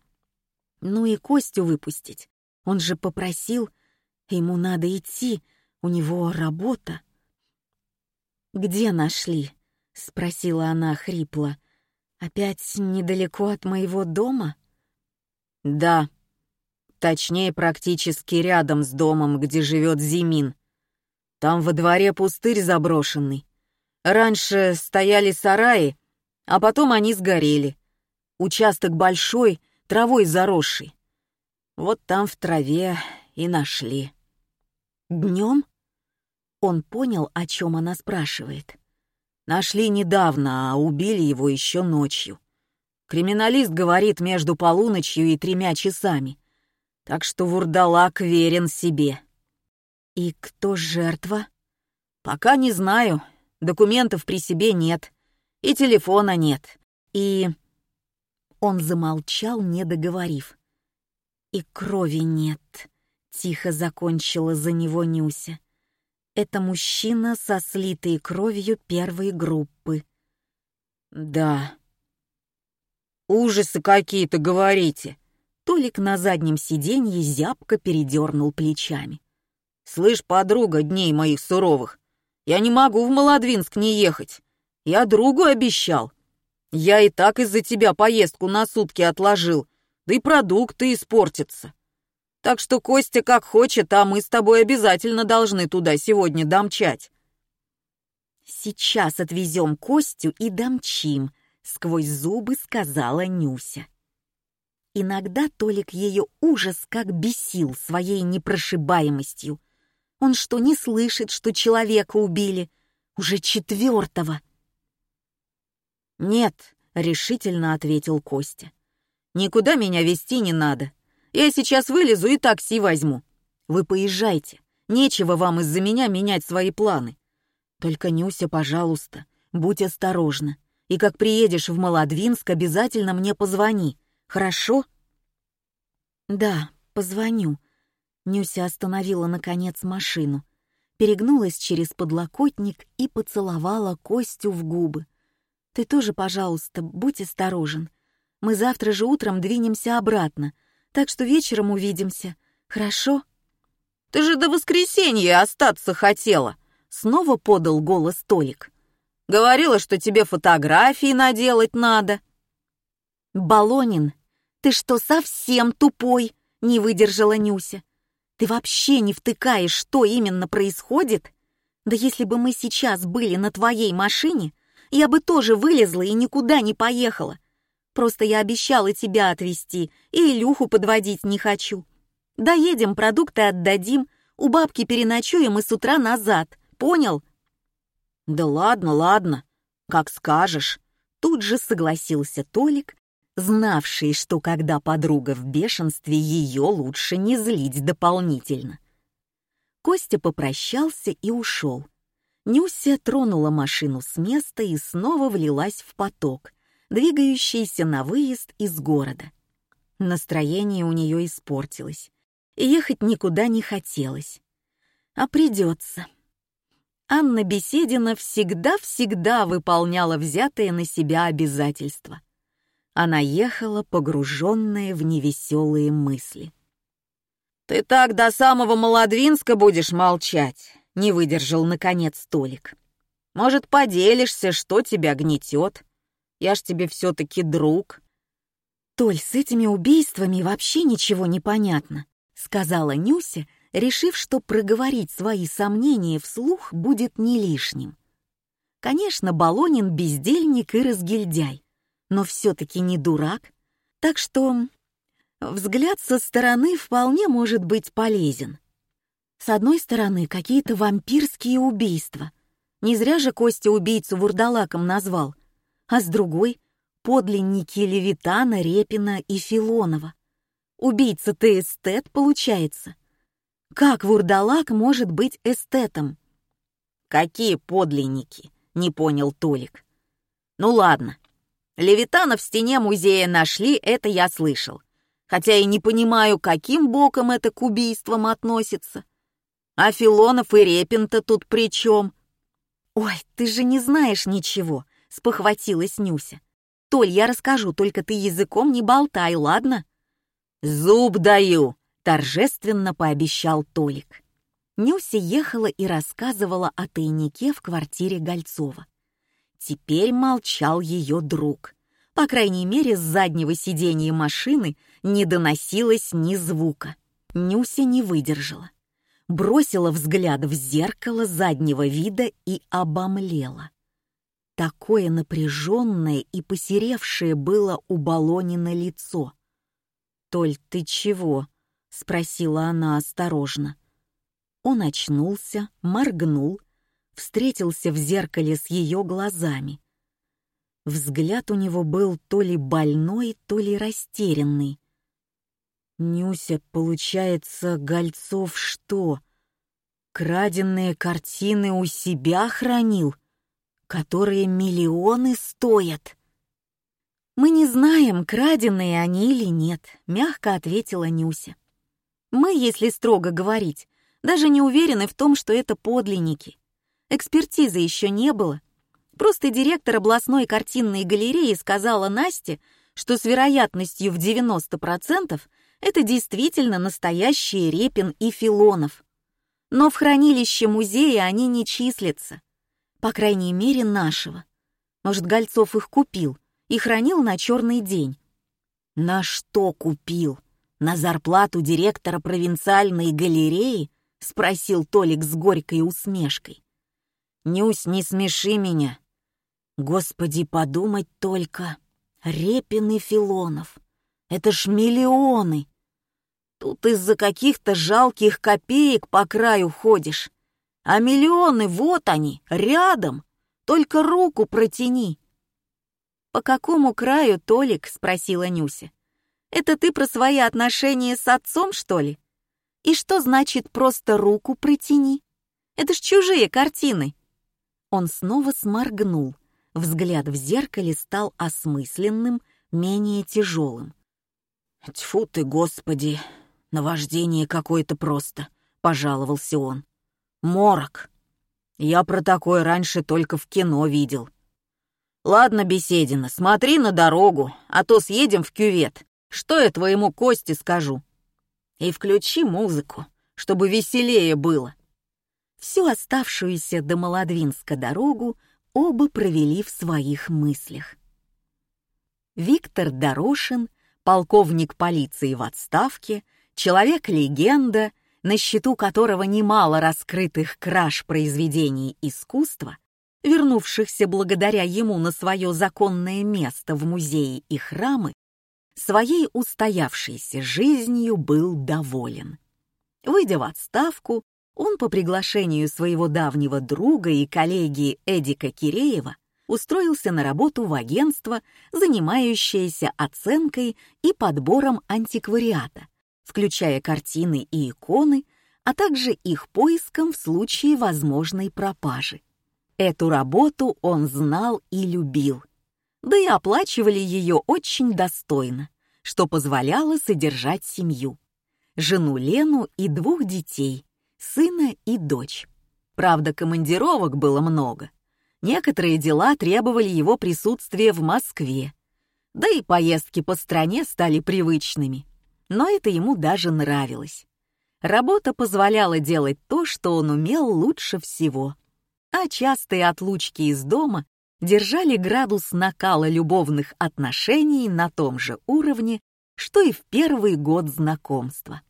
Ну и Костю выпустить. Он же попросил, ему надо идти, у него работа. «Где нашли?» — спросила она хрипло. «Опять недалеко от моего дома?» Да. Точнее, практически рядом с домом, где живет Зимин. Там во дворе пустырь заброшенный. Раньше стояли сараи, а потом они сгорели. Участок большой, травой заросший. Вот там в траве и нашли. Днем? Он понял, о чем она спрашивает. Нашли недавно, а убили его еще ночью. Криминалист говорит между полуночью и тремя часами. Так что вурдалак верен себе. И кто жертва? Пока не знаю. Документов при себе нет. И телефона нет. И... Он замолчал, не договорив. И крови нет. Тихо закончила за него Нюся. Это мужчина со слитой кровью первой группы. Да. Ужасы какие-то говорите. Толик на заднем сиденье зябко передернул плечами. «Слышь, подруга дней моих суровых, я не могу в Молодвинск не ехать. Я другу обещал. Я и так из-за тебя поездку на сутки отложил, да и продукты испортятся. Так что Костя как хочет, а мы с тобой обязательно должны туда сегодня домчать». «Сейчас отвезем Костю и домчим», — сквозь зубы сказала Нюся. Иногда Толик ее ужас как бесил своей непрошибаемостью. Он что, не слышит, что человека убили? Уже четвертого. «Нет», — решительно ответил Костя. «Никуда меня вести не надо. Я сейчас вылезу и такси возьму. Вы поезжайте. Нечего вам из-за меня менять свои планы. Только, Нюся, пожалуйста, будь осторожна. И как приедешь в Молодвинск, обязательно мне позвони. Хорошо?» «Да, позвоню». Нюся остановила, наконец, машину, перегнулась через подлокотник и поцеловала Костю в губы. «Ты тоже, пожалуйста, будь осторожен. Мы завтра же утром двинемся обратно, так что вечером увидимся. Хорошо?» «Ты же до воскресенья остаться хотела!» Снова подал голос Толик. «Говорила, что тебе фотографии наделать надо». «Балонин, ты что, совсем тупой?» — не выдержала Нюся. «Ты вообще не втыкаешь, что именно происходит? Да если бы мы сейчас были на твоей машине, я бы тоже вылезла и никуда не поехала. Просто я обещала тебя отвезти, и Илюху подводить не хочу. Доедем, продукты отдадим, у бабки переночуем и с утра назад. Понял?» «Да ладно, ладно, как скажешь». Тут же согласился Толик, знавший, что когда подруга в бешенстве, ее лучше не злить дополнительно. Костя попрощался и ушел. Нюся тронула машину с места и снова влилась в поток, двигающийся на выезд из города. Настроение у нее испортилось, и ехать никуда не хотелось. А придется. Анна Беседина всегда-всегда выполняла взятые на себя обязательства. Она ехала, погруженная в невеселые мысли. «Ты так до самого Молодвинска будешь молчать», — не выдержал, наконец, Толик. «Может, поделишься, что тебя гнетет? Я ж тебе все-таки друг». «Толь, с этими убийствами вообще ничего не понятно», — сказала Нюся, решив, что проговорить свои сомнения вслух будет не лишним. Конечно, Балонин бездельник и разгильдяй, но все-таки не дурак, так что взгляд со стороны вполне может быть полезен. С одной стороны, какие-то вампирские убийства. Не зря же Костя убийцу вурдалаком назвал. А с другой — подлинники Левитана, Репина и Филонова. Убийца-то эстет, получается. Как вурдалак может быть эстетом? Какие подлинники? Не понял Толик. Ну ладно. Левитана в стене музея нашли, это я слышал. Хотя и не понимаю, каким боком это к убийствам относится. А Филонов и Репин-то тут при чем? Ой, ты же не знаешь ничего, спохватилась Нюся. Толь, я расскажу, только ты языком не болтай, ладно? Зуб даю, торжественно пообещал Толик. Нюся ехала и рассказывала о тайнике в квартире Гольцова. Теперь молчал ее друг. По крайней мере, с заднего сиденья машины не доносилось ни звука. Нюся не выдержала. Бросила взгляд в зеркало заднего вида и обомлела. Такое напряженное и посеревшее было у Балонина лицо. «Толь, ты чего?» — спросила она осторожно. Он очнулся, моргнул, встретился в зеркале с ее глазами. Взгляд у него был то ли больной, то ли растерянный. Нюся, получается, Гольцов что? Краденные картины у себя хранил, которые миллионы стоят? «Мы не знаем, краденые они или нет», — мягко ответила Нюся. «Мы, если строго говорить, даже не уверены в том, что это подлинники. Экспертизы еще не было. Просто директор областной картинной галереи сказала Насте, что с вероятностью в 90% это действительно настоящие Репин и Филонов. Но в хранилище музея они не числятся. По крайней мере, нашего. Может, Гольцов их купил и хранил на черный день. На что купил? На зарплату директора провинциальной галереи? Спросил Толик с горькой усмешкой. Нюсь, не смеши меня. Господи, подумать только. Репин и Филонов. Это ж миллионы. Тут из-за каких-то жалких копеек по краю ходишь. А миллионы, вот они, рядом. Только руку протяни. «По какому краю, Толик?» — спросила Нюся. «Это ты про свои отношения с отцом, что ли? И что значит просто руку протяни? Это ж чужие картины». Он снова сморгнул. Взгляд в зеркале стал осмысленным, менее тяжелым. «Тьфу ты, Господи! Наваждение какое-то просто!» — пожаловался он. «Морок! Я про такое раньше только в кино видел. «Ладно, Беседина, смотри на дорогу, а то съедем в кювет. Что я твоему Косте скажу?» «И включи музыку, чтобы веселее было». Всю оставшуюся до Молодвинска дорогу оба провели в своих мыслях. Виктор Дорошин, полковник полиции в отставке, человек-легенда, на счету которого немало раскрытых краж произведений искусства, вернувшихся благодаря ему на свое законное место в музее и храмы, своей устоявшейся жизнью был доволен. Выйдя в отставку, он по приглашению своего давнего друга и коллеги Эдика Киреева устроился на работу в агентство, занимающееся оценкой и подбором антиквариата, включая картины и иконы, а также их поиском в случае возможной пропажи. Эту работу он знал и любил. Да и оплачивали ее очень достойно, что позволяло содержать семью. Жену Лену и двух детей, сына и дочь. Правда, командировок было много. Некоторые дела требовали его присутствия в Москве. Да и поездки по стране стали привычными. Но это ему даже нравилось. Работа позволяла делать то, что он умел лучше всего а частые отлучки из дома держали градус накала любовных отношений на том же уровне, что и в первый год знакомства.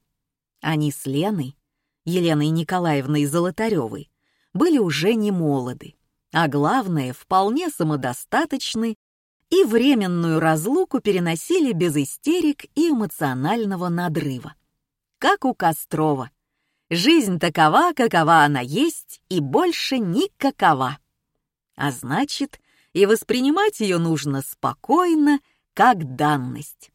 Они с Леной, Еленой Николаевной Золотаревой, были уже не молоды, а главное, вполне самодостаточны и временную разлуку переносили без истерик и эмоционального надрыва. Как у Кострова, Жизнь такова, какова она есть, и больше никакова. А значит, и воспринимать ее нужно спокойно, как данность.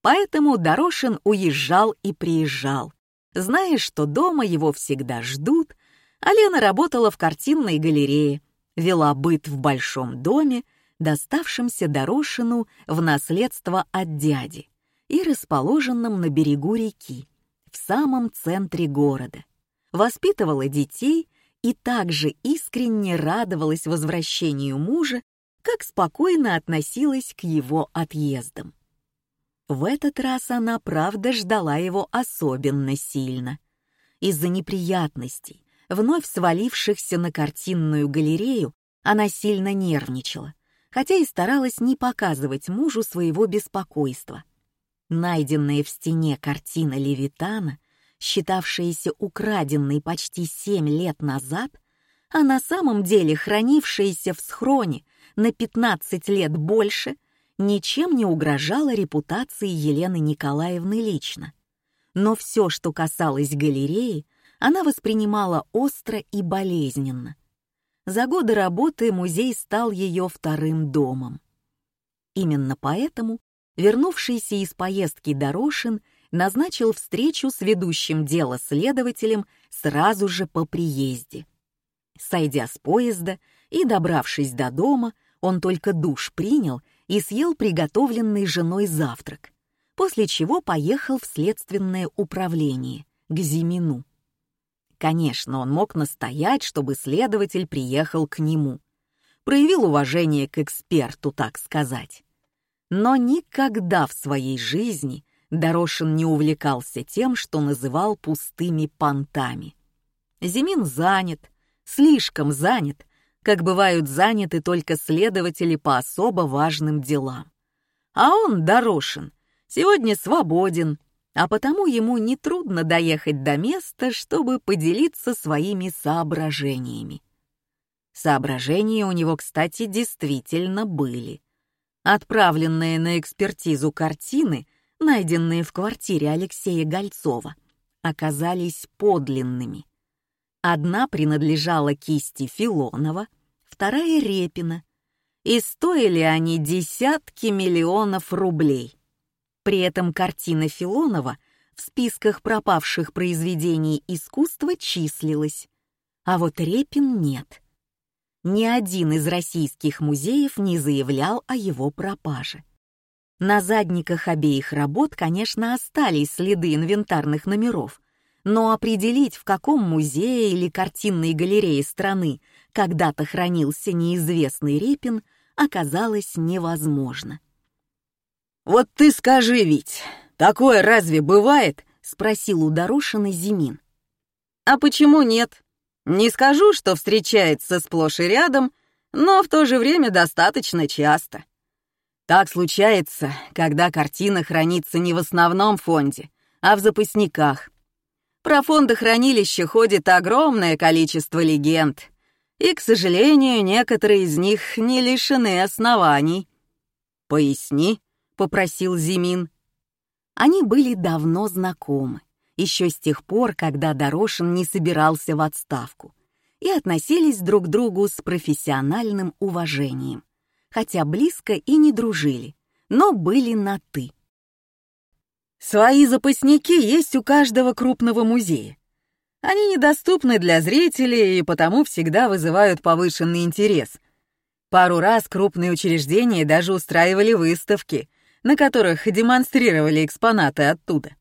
Поэтому Дорошин уезжал и приезжал, зная, что дома его всегда ждут, а Лена работала в картинной галерее, вела быт в большом доме, доставшемся Дорошину в наследство от дяди и расположенном на берегу реки в самом центре города, воспитывала детей и также искренне радовалась возвращению мужа, как спокойно относилась к его отъездам. В этот раз она, правда, ждала его особенно сильно. Из-за неприятностей, вновь свалившихся на картинную галерею, она сильно нервничала, хотя и старалась не показывать мужу своего беспокойства. Найденная в стене картина Левитана, считавшаяся украденной почти семь лет назад, а на самом деле хранившаяся в схроне на 15 лет больше, ничем не угрожала репутации Елены Николаевны лично. Но все, что касалось галереи, она воспринимала остро и болезненно. За годы работы музей стал ее вторым домом. Именно поэтому Вернувшийся из поездки Дорошин назначил встречу с ведущим дело следователем сразу же по приезде. Сойдя с поезда и добравшись до дома, он только душ принял и съел приготовленный женой завтрак, после чего поехал в следственное управление, к Зимину. Конечно, он мог настоять, чтобы следователь приехал к нему. Проявил уважение к эксперту, так сказать. Но никогда в своей жизни Дорошин не увлекался тем, что называл пустыми понтами. Зимин занят, слишком занят, как бывают заняты только следователи по особо важным делам. А он, Дорошин, сегодня свободен, а потому ему нетрудно доехать до места, чтобы поделиться своими соображениями. Соображения у него, кстати, действительно были. Отправленные на экспертизу картины, найденные в квартире Алексея Гольцова, оказались подлинными. Одна принадлежала кисти Филонова, вторая — Репина, и стоили они десятки миллионов рублей. При этом картина Филонова в списках пропавших произведений искусства числилась, а вот Репин нет. Ни один из российских музеев не заявлял о его пропаже. На задниках обеих работ, конечно, остались следы инвентарных номеров, но определить, в каком музее или картинной галерее страны когда-то хранился неизвестный Репин, оказалось невозможно. «Вот ты скажи, ведь, такое разве бывает?» — спросил у Дорошина Зимин. «А почему нет? Не скажу, что встречается сплошь и рядом, но в то же время достаточно часто. Так случается, когда картина хранится не в основном фонде, а в запасниках. Про фондохранилище ходит огромное количество легенд, и, к сожалению, некоторые из них не лишены оснований. «Поясни», — попросил Зимин. Они были давно знакомы, еще с тех пор, когда Дорошин не собирался в отставку, и относились друг к другу с профессиональным уважением, хотя близко и не дружили, но были на «ты». Свои запасники есть у каждого крупного музея. Они недоступны для зрителей и потому всегда вызывают повышенный интерес. Пару раз крупные учреждения даже устраивали выставки, на которых демонстрировали экспонаты оттуда.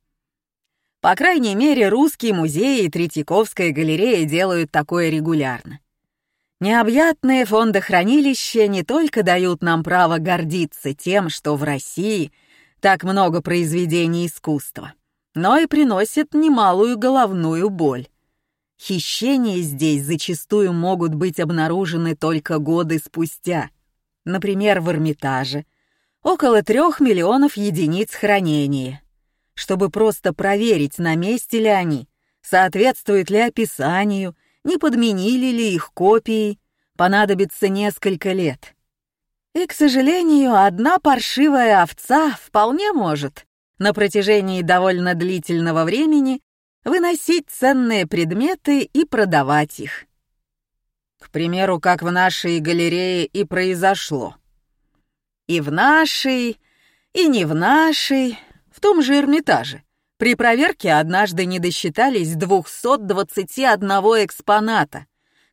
По крайней мере, русские музеи и Третьяковская галерея делают такое регулярно. Необъятные фондохранилища не только дают нам право гордиться тем, что в России — так много произведений искусства, но и приносит немалую головную боль. Хищения здесь зачастую могут быть обнаружены только годы спустя. Например, в Эрмитаже около трех миллионов единиц хранения. Чтобы просто проверить, на месте ли они, соответствуют ли описанию, не подменили ли их копии, понадобится несколько лет. И, к сожалению, одна паршивая овца вполне может на протяжении довольно длительного времени выносить ценные предметы и продавать их. К примеру, как в нашей галерее и произошло. И в нашей, и не в нашей, в том же Эрмитаже. При проверке однажды не досчитались 221 экспоната,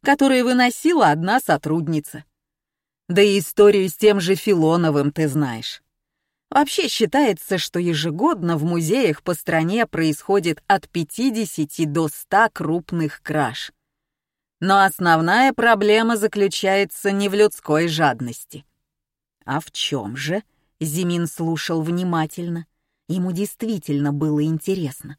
которые выносила одна сотрудница. Да и историю с тем же Филоновым ты знаешь. Вообще считается, что ежегодно в музеях по стране происходит от 50 до 100 крупных краж. Но основная проблема заключается не в людской жадности. А в чем же? Зимин слушал внимательно. Ему действительно было интересно.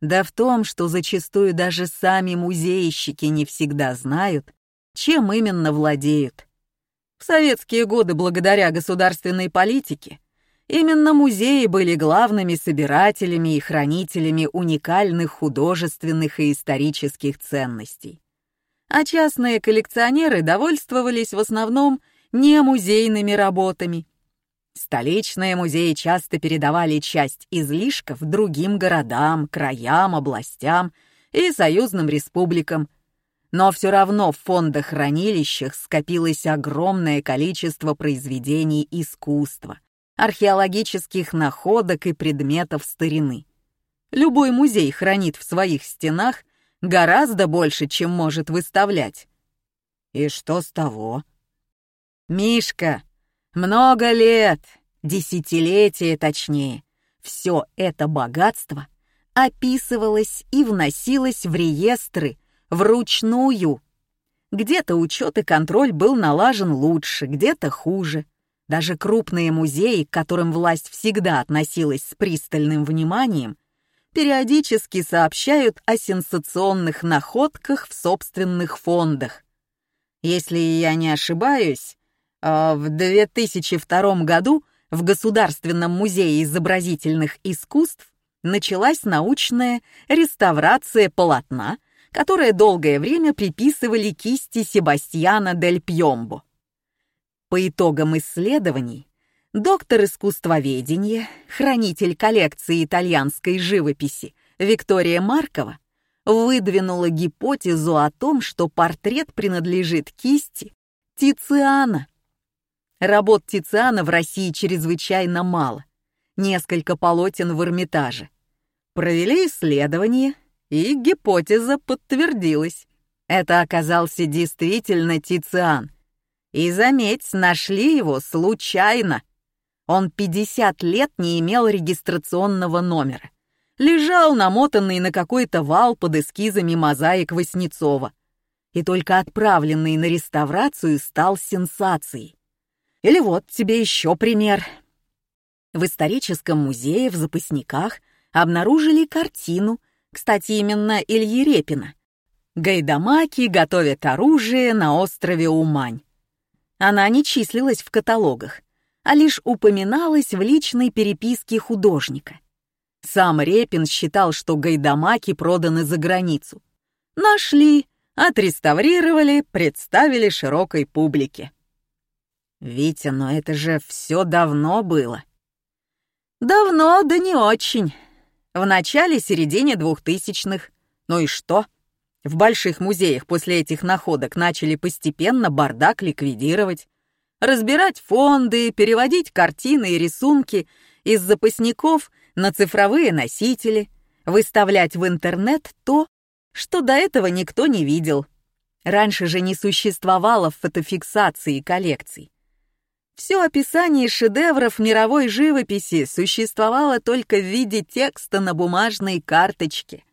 Да в том, что зачастую даже сами музейщики не всегда знают, чем именно владеют. В советские годы, благодаря государственной политике, именно музеи были главными собирателями и хранителями уникальных художественных и исторических ценностей. А частные коллекционеры довольствовались в основном не музейными работами. Столичные музеи часто передавали часть излишков другим городам, краям, областям и союзным республикам, но все равно в фондах-хранилищах скопилось огромное количество произведений искусства, археологических находок и предметов старины. Любой музей хранит в своих стенах гораздо больше, чем может выставлять. И что с того? Мишка, много лет, десятилетия точнее, все это богатство описывалось и вносилось в реестры вручную. Где-то учет и контроль был налажен лучше, где-то хуже. Даже крупные музеи, к которым власть всегда относилась с пристальным вниманием, периодически сообщают о сенсационных находках в собственных фондах. Если я не ошибаюсь, в 2002 году в Государственном музее изобразительных искусств началась научная реставрация полотна, которое долгое время приписывали кисти Себастьяна дель Пьомбо. По итогам исследований доктор искусствоведения, хранитель коллекции итальянской живописи Виктория Маркова выдвинула гипотезу о том, что портрет принадлежит кисти Тициана. Работ Тициана в России чрезвычайно мало. Несколько полотен в Эрмитаже. Провели исследование, и гипотеза подтвердилась. Это оказался действительно Тициан. И, заметь, нашли его случайно. Он 50 лет не имел регистрационного номера. Лежал намотанный на какой-то вал под эскизами мозаик Васнецова. И только отправленный на реставрацию стал сенсацией. Или вот тебе еще пример. В историческом музее в запасниках обнаружили картину, кстати, именно Ильи Репина. Гайдамаки готовят оружие на острове Умань. Она не числилась в каталогах, а лишь упоминалась в личной переписке художника. Сам Репин считал, что гайдамаки проданы за границу. Нашли, отреставрировали, представили широкой публике. Витя, но это же все давно было. Давно, да не очень. В начале-середине двухтысячных. Ну и что? В больших музеях после этих находок начали постепенно бардак ликвидировать разбирать фонды, переводить картины и рисунки из запасников на цифровые носители, выставлять в интернет то, что до этого никто не видел. Раньше же не существовало фотофиксации коллекций. Все описание шедевров мировой живописи существовало только в виде текста на бумажной карточке.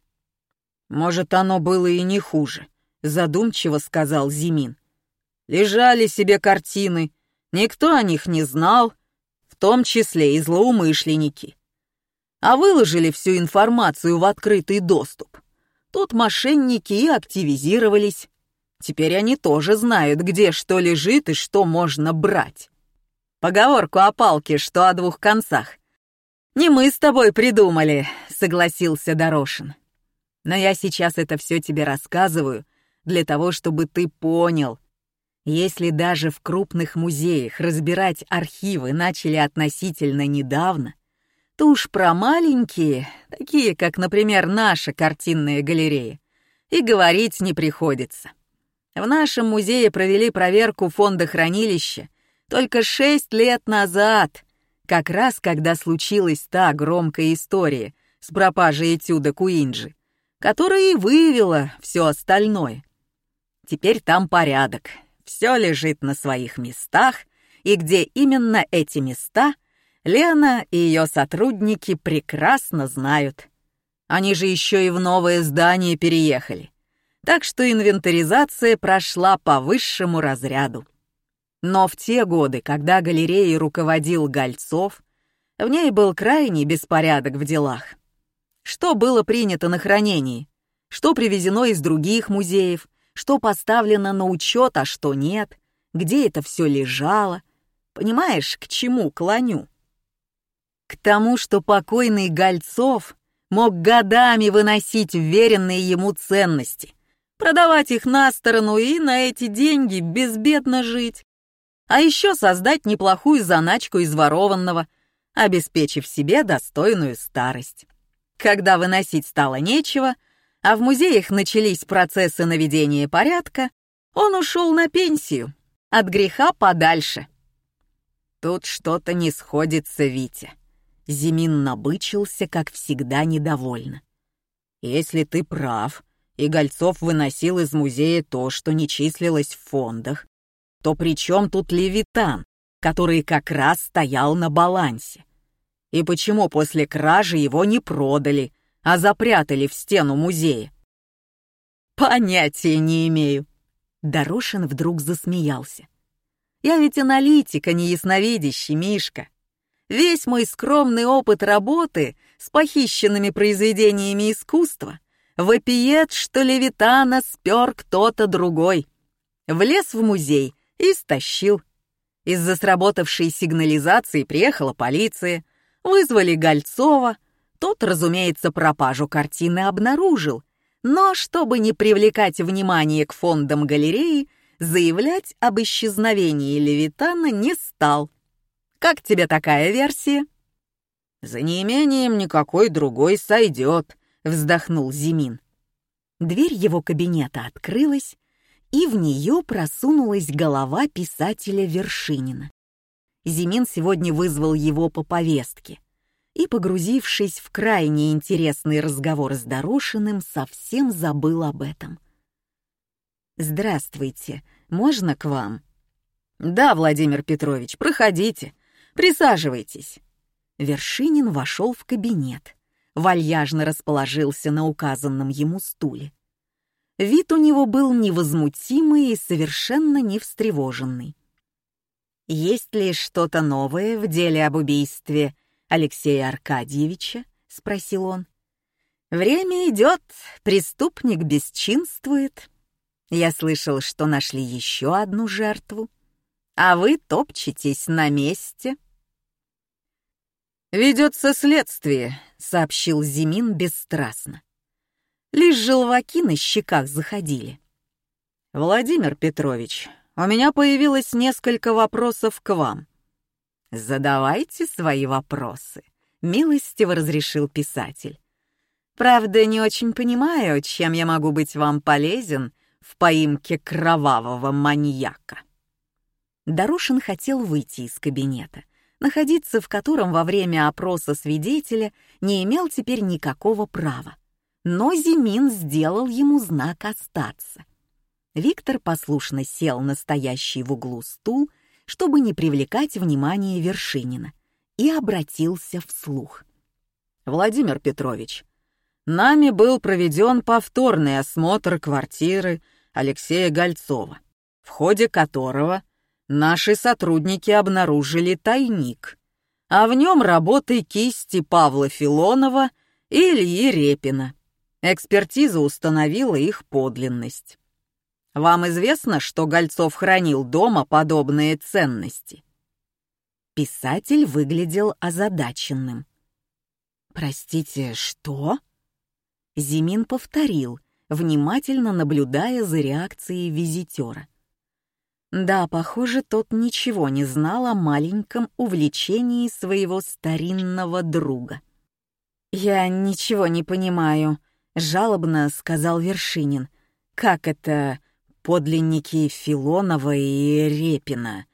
«Может, оно было и не хуже», — задумчиво сказал Зимин. «Лежали себе картины, Никто о них не знал, в том числе и злоумышленники. А выложили всю информацию в открытый доступ. Тут мошенники и активизировались. Теперь они тоже знают, где что лежит и что можно брать. Поговорку о палке, что о двух концах. «Не мы с тобой придумали», — согласился Дорошин. «Но я сейчас это все тебе рассказываю для того, чтобы ты понял, если даже в крупных музеях разбирать архивы начали относительно недавно, то уж про маленькие, такие как, например, наша картинная галерея, и говорить не приходится. В нашем музее провели проверку фонда хранилища только шесть лет назад, как раз когда случилась та громкая история с пропажей этюда Куинджи, которая и вывела все остальное. Теперь там порядок, все лежит на своих местах, и где именно эти места, Лена и ее сотрудники прекрасно знают. Они же еще и в новое здание переехали. Так что инвентаризация прошла по высшему разряду. Но в те годы, когда галереей руководил Гольцов, в ней был крайний беспорядок в делах. Что было принято на хранении? Что привезено из других музеев? что поставлено на учет, а что нет, где это все лежало. Понимаешь, к чему клоню? К тому, что покойный Гольцов мог годами выносить вверенные ему ценности, продавать их на сторону и на эти деньги безбедно жить. А еще создать неплохую заначку из ворованного, обеспечив себе достойную старость. Когда выносить стало нечего — а в музеях начались процессы наведения порядка, он ушел на пенсию, от греха подальше. Тут что-то не сходится, Витя. Зимин набычился, как всегда, недовольно. Если ты прав, и Гольцов выносил из музея то, что не числилось в фондах, то при чем тут Левитан, который как раз стоял на балансе? И почему после кражи его не продали, а запрятали в стену музея? Понятия не имею. Дорошин вдруг засмеялся. Я ведь аналитик, а не ясновидящий, Мишка. Весь мой скромный опыт работы с похищенными произведениями искусства вопиет, что Левитана спер кто-то другой. Влез в музей и стащил. Из-за сработавшей сигнализации приехала полиция, вызвали Гольцова. Тот, разумеется, пропажу картины обнаружил, но, чтобы не привлекать внимание к фондам галереи, заявлять об исчезновении Левитана не стал. Как тебе такая версия? За неимением никакой другой сойдет, вздохнул Зимин. Дверь его кабинета открылась, и в нее просунулась голова писателя Вершинина. Зимин сегодня вызвал его по повестке и, погрузившись в крайне интересный разговор с Дорошиным, совсем забыл об этом. «Здравствуйте, можно к вам?» «Да, Владимир Петрович, проходите, присаживайтесь». Вершинин вошел в кабинет, вальяжно расположился на указанном ему стуле. Вид у него был невозмутимый и совершенно не встревоженный. «Есть ли что-то новое в деле об убийстве Алексея Аркадьевича?» — спросил он. «Время идет, преступник бесчинствует. Я слышал, что нашли еще одну жертву, а вы топчетесь на месте». «Ведется следствие», — сообщил Зимин бесстрастно. Лишь желваки на щеках заходили. «Владимир Петрович, у меня появилось несколько вопросов к вам». «Задавайте свои вопросы», — милостиво разрешил писатель. «Правда, не очень понимаю, чем я могу быть вам полезен в поимке кровавого маньяка». Дорошин хотел выйти из кабинета, находиться в котором во время опроса свидетеля не имел теперь никакого права. Но Зимин сделал ему знак остаться. Виктор послушно сел на стоящий в углу стул, чтобы не привлекать внимание Вершинина, и обратился вслух. «Владимир Петрович, нами был проведен повторный осмотр квартиры Алексея Гольцова, в ходе которого наши сотрудники обнаружили тайник, а в нем работы кисти Павла Филонова и Ильи Репина. Экспертиза установила их подлинность. Вам известно, что Гольцов хранил дома подобные ценности? Писатель выглядел озадаченным. «Простите, что?» Зимин повторил, внимательно наблюдая за реакцией визитера. Да, похоже, тот ничего не знал о маленьком увлечении своего старинного друга. «Я ничего не понимаю», — жалобно сказал Вершинин. «Как это подлинники Филонова и Репина?»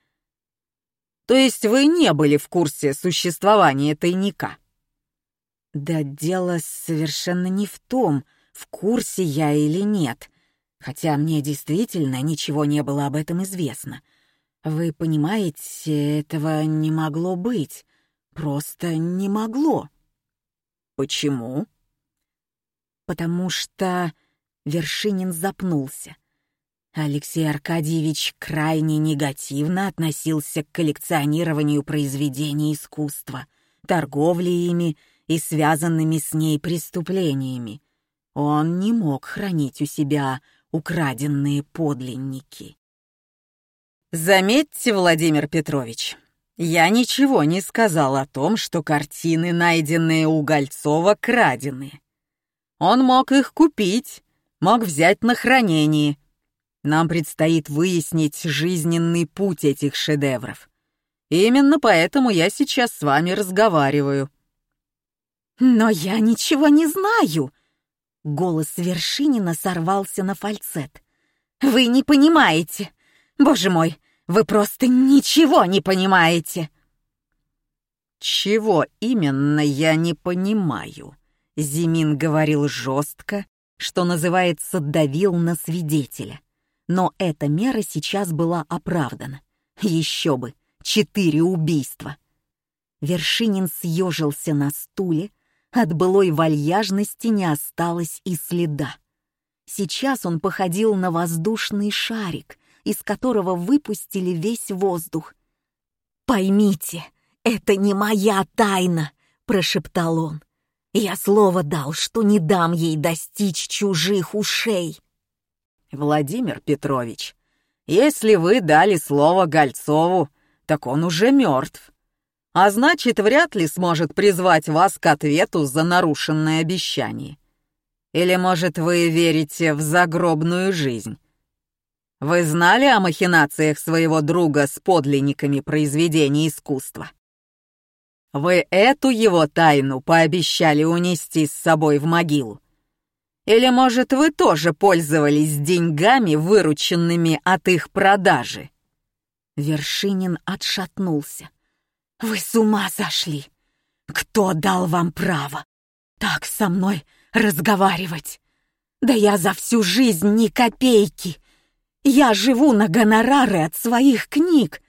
«То есть вы не были в курсе существования тайника?» «Да дело совершенно не в том, в курсе я или нет», хотя мне действительно ничего не было об этом известно. Вы понимаете, этого не могло быть. Просто не могло. Почему? Потому что Вершинин запнулся. Алексей Аркадьевич крайне негативно относился к коллекционированию произведений искусства, торговле ими и связанными с ней преступлениями. Он не мог хранить у себя украденные подлинники. Заметьте, Владимир Петрович, я ничего не сказал о том, что картины, найденные у Гольцова, крадены. Он мог их купить, мог взять на хранение. Нам предстоит выяснить жизненный путь этих шедевров. именно поэтому я сейчас с вами разговариваю. «Но я ничего не знаю!» Голос Вершинина сорвался на фальцет. «Вы не понимаете! Боже мой, вы просто ничего не понимаете!» «Чего именно я не понимаю?» Зимин говорил жестко, что называется, давил на свидетеля. Но эта мера сейчас была оправдана. Еще бы, четыре убийства. Вершинин съежился на стуле, от былой вальяжности не осталось и следа. Сейчас он походил на воздушный шарик, из которого выпустили весь воздух. «Поймите, это не моя тайна», — прошептал он. «Я слово дал, что не дам ей достичь чужих ушей». «Владимир Петрович, если вы дали слово Гольцову, так он уже мертв а значит, вряд ли сможет призвать вас к ответу за нарушенное обещание. Или, может, вы верите в загробную жизнь? Вы знали о махинациях своего друга с подлинниками произведений искусства? Вы эту его тайну пообещали унести с собой в могилу? Или, может, вы тоже пользовались деньгами, вырученными от их продажи?» Вершинин отшатнулся. Вы с ума сошли! Кто дал вам право так со мной разговаривать? Да я за всю жизнь ни копейки. Я живу на гонорары от своих книг.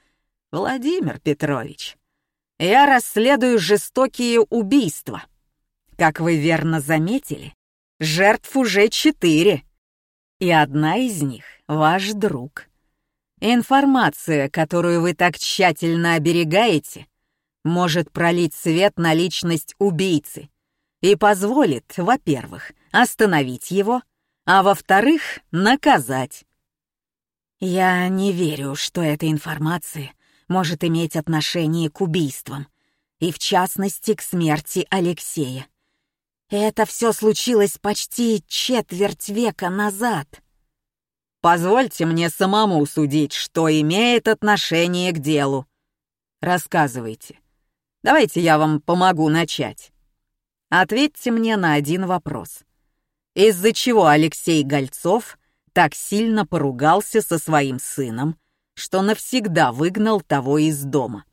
Владимир Петрович, я расследую жестокие убийства. Как вы верно заметили, жертв уже четыре. И одна из них — ваш друг. Информация, которую вы так тщательно оберегаете, может пролить свет на личность убийцы и позволит, во-первых, остановить его, а во-вторых, наказать. Я не верю, что эта информация может иметь отношение к убийствам, и в частности к смерти Алексея. Это все случилось почти четверть века назад. Позвольте мне самому судить, что имеет отношение к делу. Рассказывайте. Давайте я вам помогу начать. Ответьте мне на один вопрос. Из-за чего Алексей Гольцов так сильно поругался со своим сыном, что навсегда выгнал того из дома?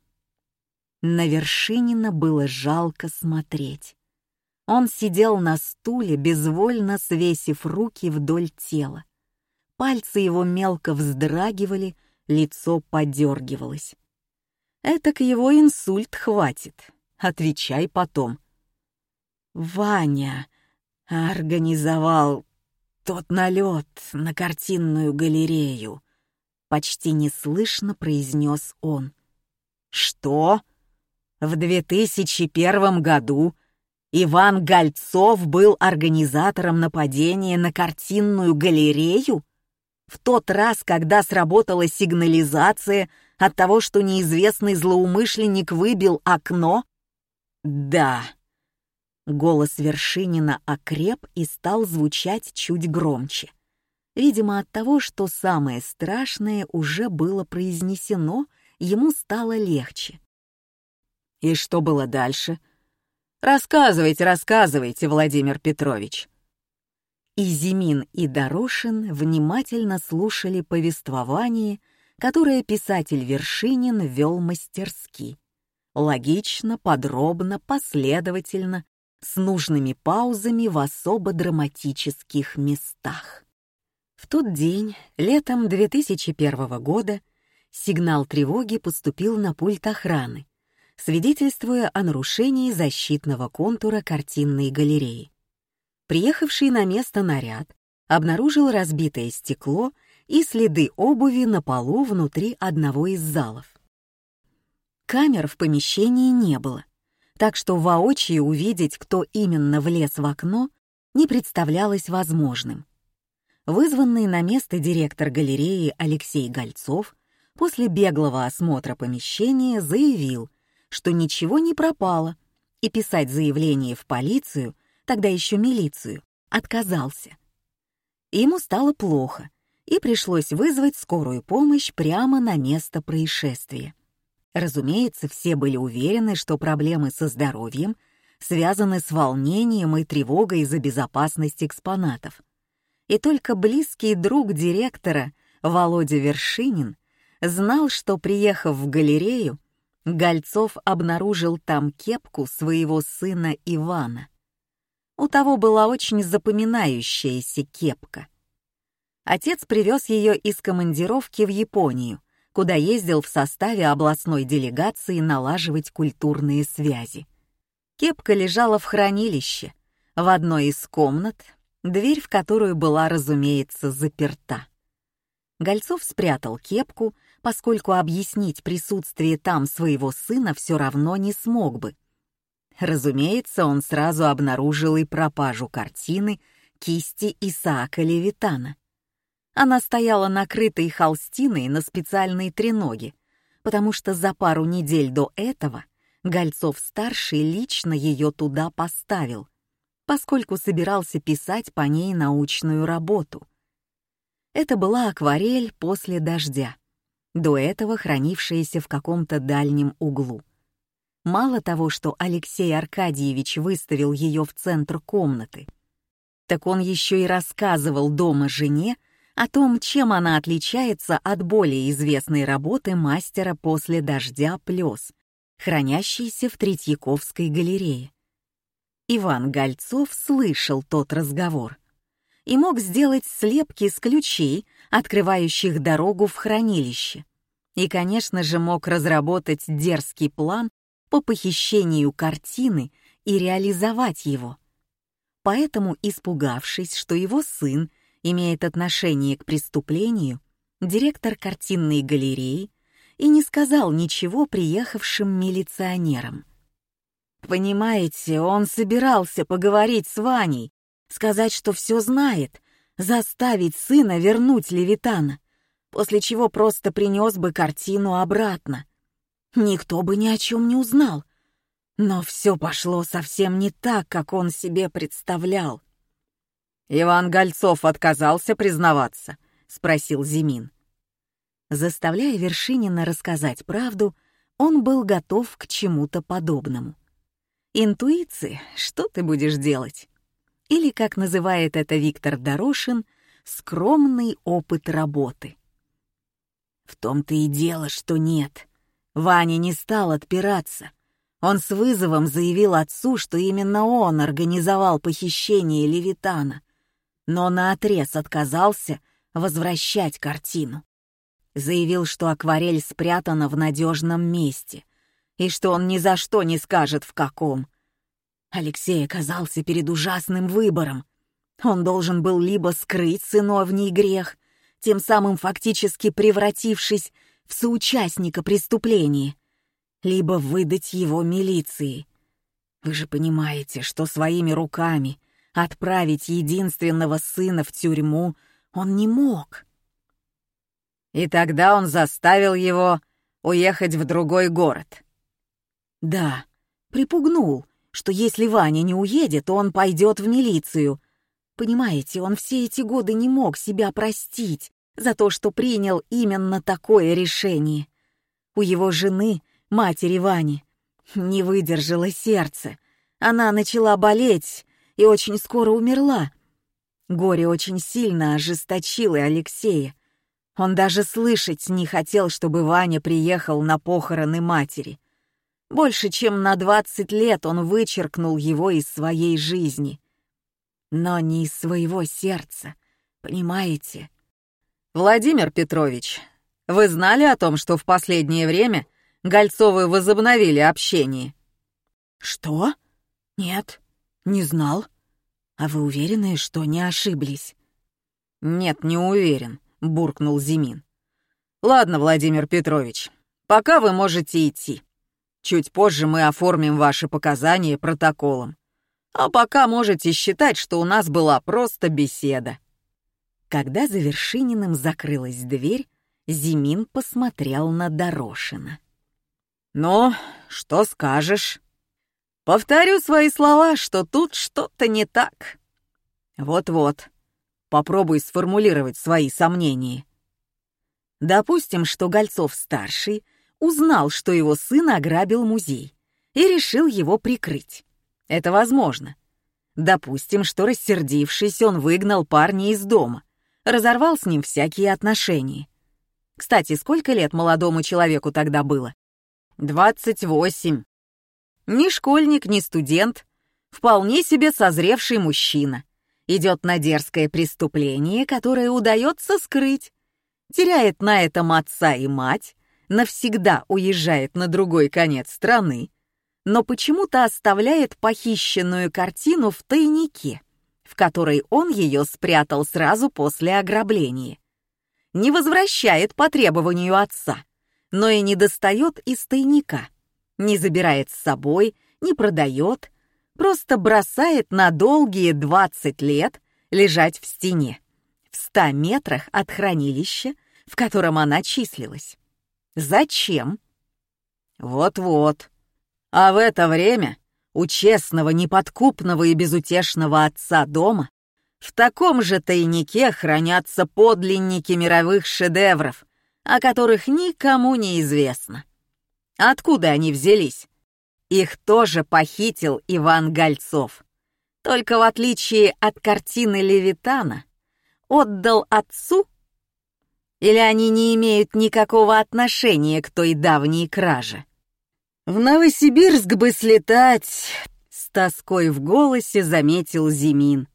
На Вершинина было жалко смотреть. Он сидел на стуле, безвольно свесив руки вдоль тела. Пальцы его мелко вздрагивали, лицо подергивалось. Это к его инсульт хватит. Отвечай потом. Ваня организовал тот налет на картинную галерею. Почти неслышно произнес он. Что? В 2001 году Иван Гольцов был организатором нападения на картинную галерею? В тот раз, когда сработала сигнализация — от того, что неизвестный злоумышленник выбил окно? Да. Голос Вершинина окреп и стал звучать чуть громче. Видимо, от того, что самое страшное уже было произнесено, ему стало легче. И что было дальше? Рассказывайте, рассказывайте, Владимир Петрович. И Зимин, и Дорошин внимательно слушали повествование, которое писатель Вершинин вел мастерски. Логично, подробно, последовательно, с нужными паузами в особо драматических местах. В тот день, летом 2001 года, сигнал тревоги поступил на пульт охраны, свидетельствуя о нарушении защитного контура картинной галереи. Приехавший на место наряд обнаружил разбитое стекло и следы обуви на полу внутри одного из залов. Камер в помещении не было, так что воочию увидеть, кто именно влез в окно, не представлялось возможным. Вызванный на место директор галереи Алексей Гольцов после беглого осмотра помещения заявил, что ничего не пропало, и писать заявление в полицию, тогда еще милицию, отказался. Ему стало плохо, и пришлось вызвать скорую помощь прямо на место происшествия. Разумеется, все были уверены, что проблемы со здоровьем связаны с волнением и тревогой за безопасность экспонатов. И только близкий друг директора, Володя Вершинин, знал, что, приехав в галерею, Гольцов обнаружил там кепку своего сына Ивана. У того была очень запоминающаяся кепка. Отец привез ее из командировки в Японию, куда ездил в составе областной делегации налаживать культурные связи. Кепка лежала в хранилище, в одной из комнат, дверь в которую была, разумеется, заперта. Гольцов спрятал кепку, поскольку объяснить присутствие там своего сына все равно не смог бы. Разумеется, он сразу обнаружил и пропажу картины кисти Исаака Левитана. Она стояла накрытой холстиной на специальной треноге, потому что за пару недель до этого Гольцов-старший лично ее туда поставил, поскольку собирался писать по ней научную работу. Это была акварель после дождя, до этого хранившаяся в каком-то дальнем углу. Мало того, что Алексей Аркадьевич выставил ее в центр комнаты, так он еще и рассказывал дома жене о том, чем она отличается от более известной работы мастера после дождя «Плес», хранящейся в Третьяковской галерее. Иван Гольцов слышал тот разговор и мог сделать слепки с ключей, открывающих дорогу в хранилище. И, конечно же, мог разработать дерзкий план по похищению картины и реализовать его. Поэтому, испугавшись, что его сын имеет отношение к преступлению, директор картинной галереи и не сказал ничего приехавшим милиционерам. Понимаете, он собирался поговорить с Ваней, сказать, что все знает, заставить сына вернуть Левитана, после чего просто принес бы картину обратно. Никто бы ни о чем не узнал. Но все пошло совсем не так, как он себе представлял. «Иван Гольцов отказался признаваться?» — спросил Зимин. Заставляя Вершинина рассказать правду, он был готов к чему-то подобному. Интуиция, что ты будешь делать? Или, как называет это Виктор Дорошин, скромный опыт работы. В том-то и дело, что нет. Ваня не стал отпираться. Он с вызовом заявил отцу, что именно он организовал похищение Левитана но наотрез отказался возвращать картину. Заявил, что акварель спрятана в надежном месте и что он ни за что не скажет в каком. Алексей оказался перед ужасным выбором. Он должен был либо скрыть сыновний грех, тем самым фактически превратившись в соучастника преступления, либо выдать его милиции. Вы же понимаете, что своими руками Отправить единственного сына в тюрьму он не мог. И тогда он заставил его уехать в другой город. Да, припугнул, что если Ваня не уедет, то он пойдет в милицию. Понимаете, он все эти годы не мог себя простить за то, что принял именно такое решение. У его жены, матери Вани, не выдержало сердце. Она начала болеть, и очень скоро умерла. Горе очень сильно ожесточило Алексея. Он даже слышать не хотел, чтобы Ваня приехал на похороны матери. Больше чем на двадцать лет он вычеркнул его из своей жизни. Но не из своего сердца, понимаете? «Владимир Петрович, вы знали о том, что в последнее время Гольцовы возобновили общение?» «Что? Нет, «Не знал. А вы уверены, что не ошиблись?» «Нет, не уверен», — буркнул Зимин. «Ладно, Владимир Петрович, пока вы можете идти. Чуть позже мы оформим ваши показания протоколом. А пока можете считать, что у нас была просто беседа». Когда за Вершининым закрылась дверь, Зимин посмотрел на Дорошина. «Ну, что скажешь?» Повторю свои слова, что тут что-то не так. Вот-вот. Попробуй сформулировать свои сомнения. Допустим, что Гольцов-старший узнал, что его сын ограбил музей и решил его прикрыть. Это возможно. Допустим, что рассердившись, он выгнал парня из дома, разорвал с ним всякие отношения. Кстати, сколько лет молодому человеку тогда было? «Двадцать восемь. Ни школьник, ни студент. Вполне себе созревший мужчина. Идет на дерзкое преступление, которое удается скрыть. Теряет на этом отца и мать, навсегда уезжает на другой конец страны, но почему-то оставляет похищенную картину в тайнике, в которой он ее спрятал сразу после ограбления. Не возвращает по требованию отца, но и не достает из тайника, не забирает с собой, не продает, просто бросает на долгие 20 лет лежать в стене, в 100 метрах от хранилища, в котором она числилась. Зачем? Вот-вот. А в это время у честного, неподкупного и безутешного отца дома в таком же тайнике хранятся подлинники мировых шедевров, о которых никому не известно. Откуда они взялись? Их тоже похитил Иван Гольцов. Только в отличие от картины Левитана, отдал отцу? Или они не имеют никакого отношения к той давней краже? В Новосибирск бы слетать, с тоской в голосе заметил Зимин.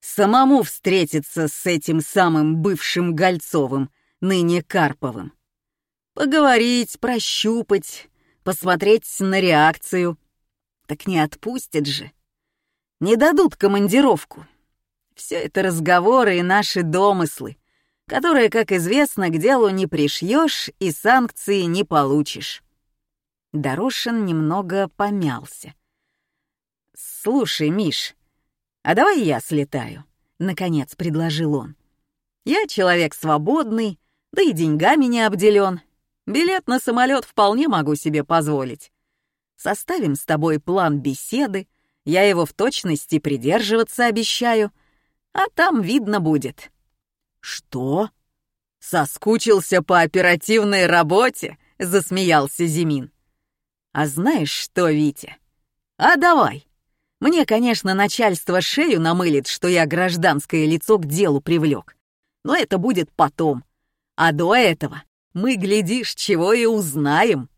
Самому встретиться с этим самым бывшим Гольцовым, ныне Карповым. Поговорить, прощупать, посмотреть на реакцию. Так не отпустят же. Не дадут командировку. Все это разговоры и наши домыслы, которые, как известно, к делу не пришьешь и санкции не получишь. Дорошин немного помялся. «Слушай, Миш, а давай я слетаю?» — наконец предложил он. «Я человек свободный, да и деньгами не обделен. Билет на самолет вполне могу себе позволить. Составим с тобой план беседы, я его в точности придерживаться обещаю, а там видно будет». «Что? Соскучился по оперативной работе?» — засмеялся Зимин. А знаешь что, Витя? А давай. Мне, конечно, начальство шею намылит, что я гражданское лицо к делу привлек. Но это будет потом. А до этого мы, глядишь, чего и узнаем.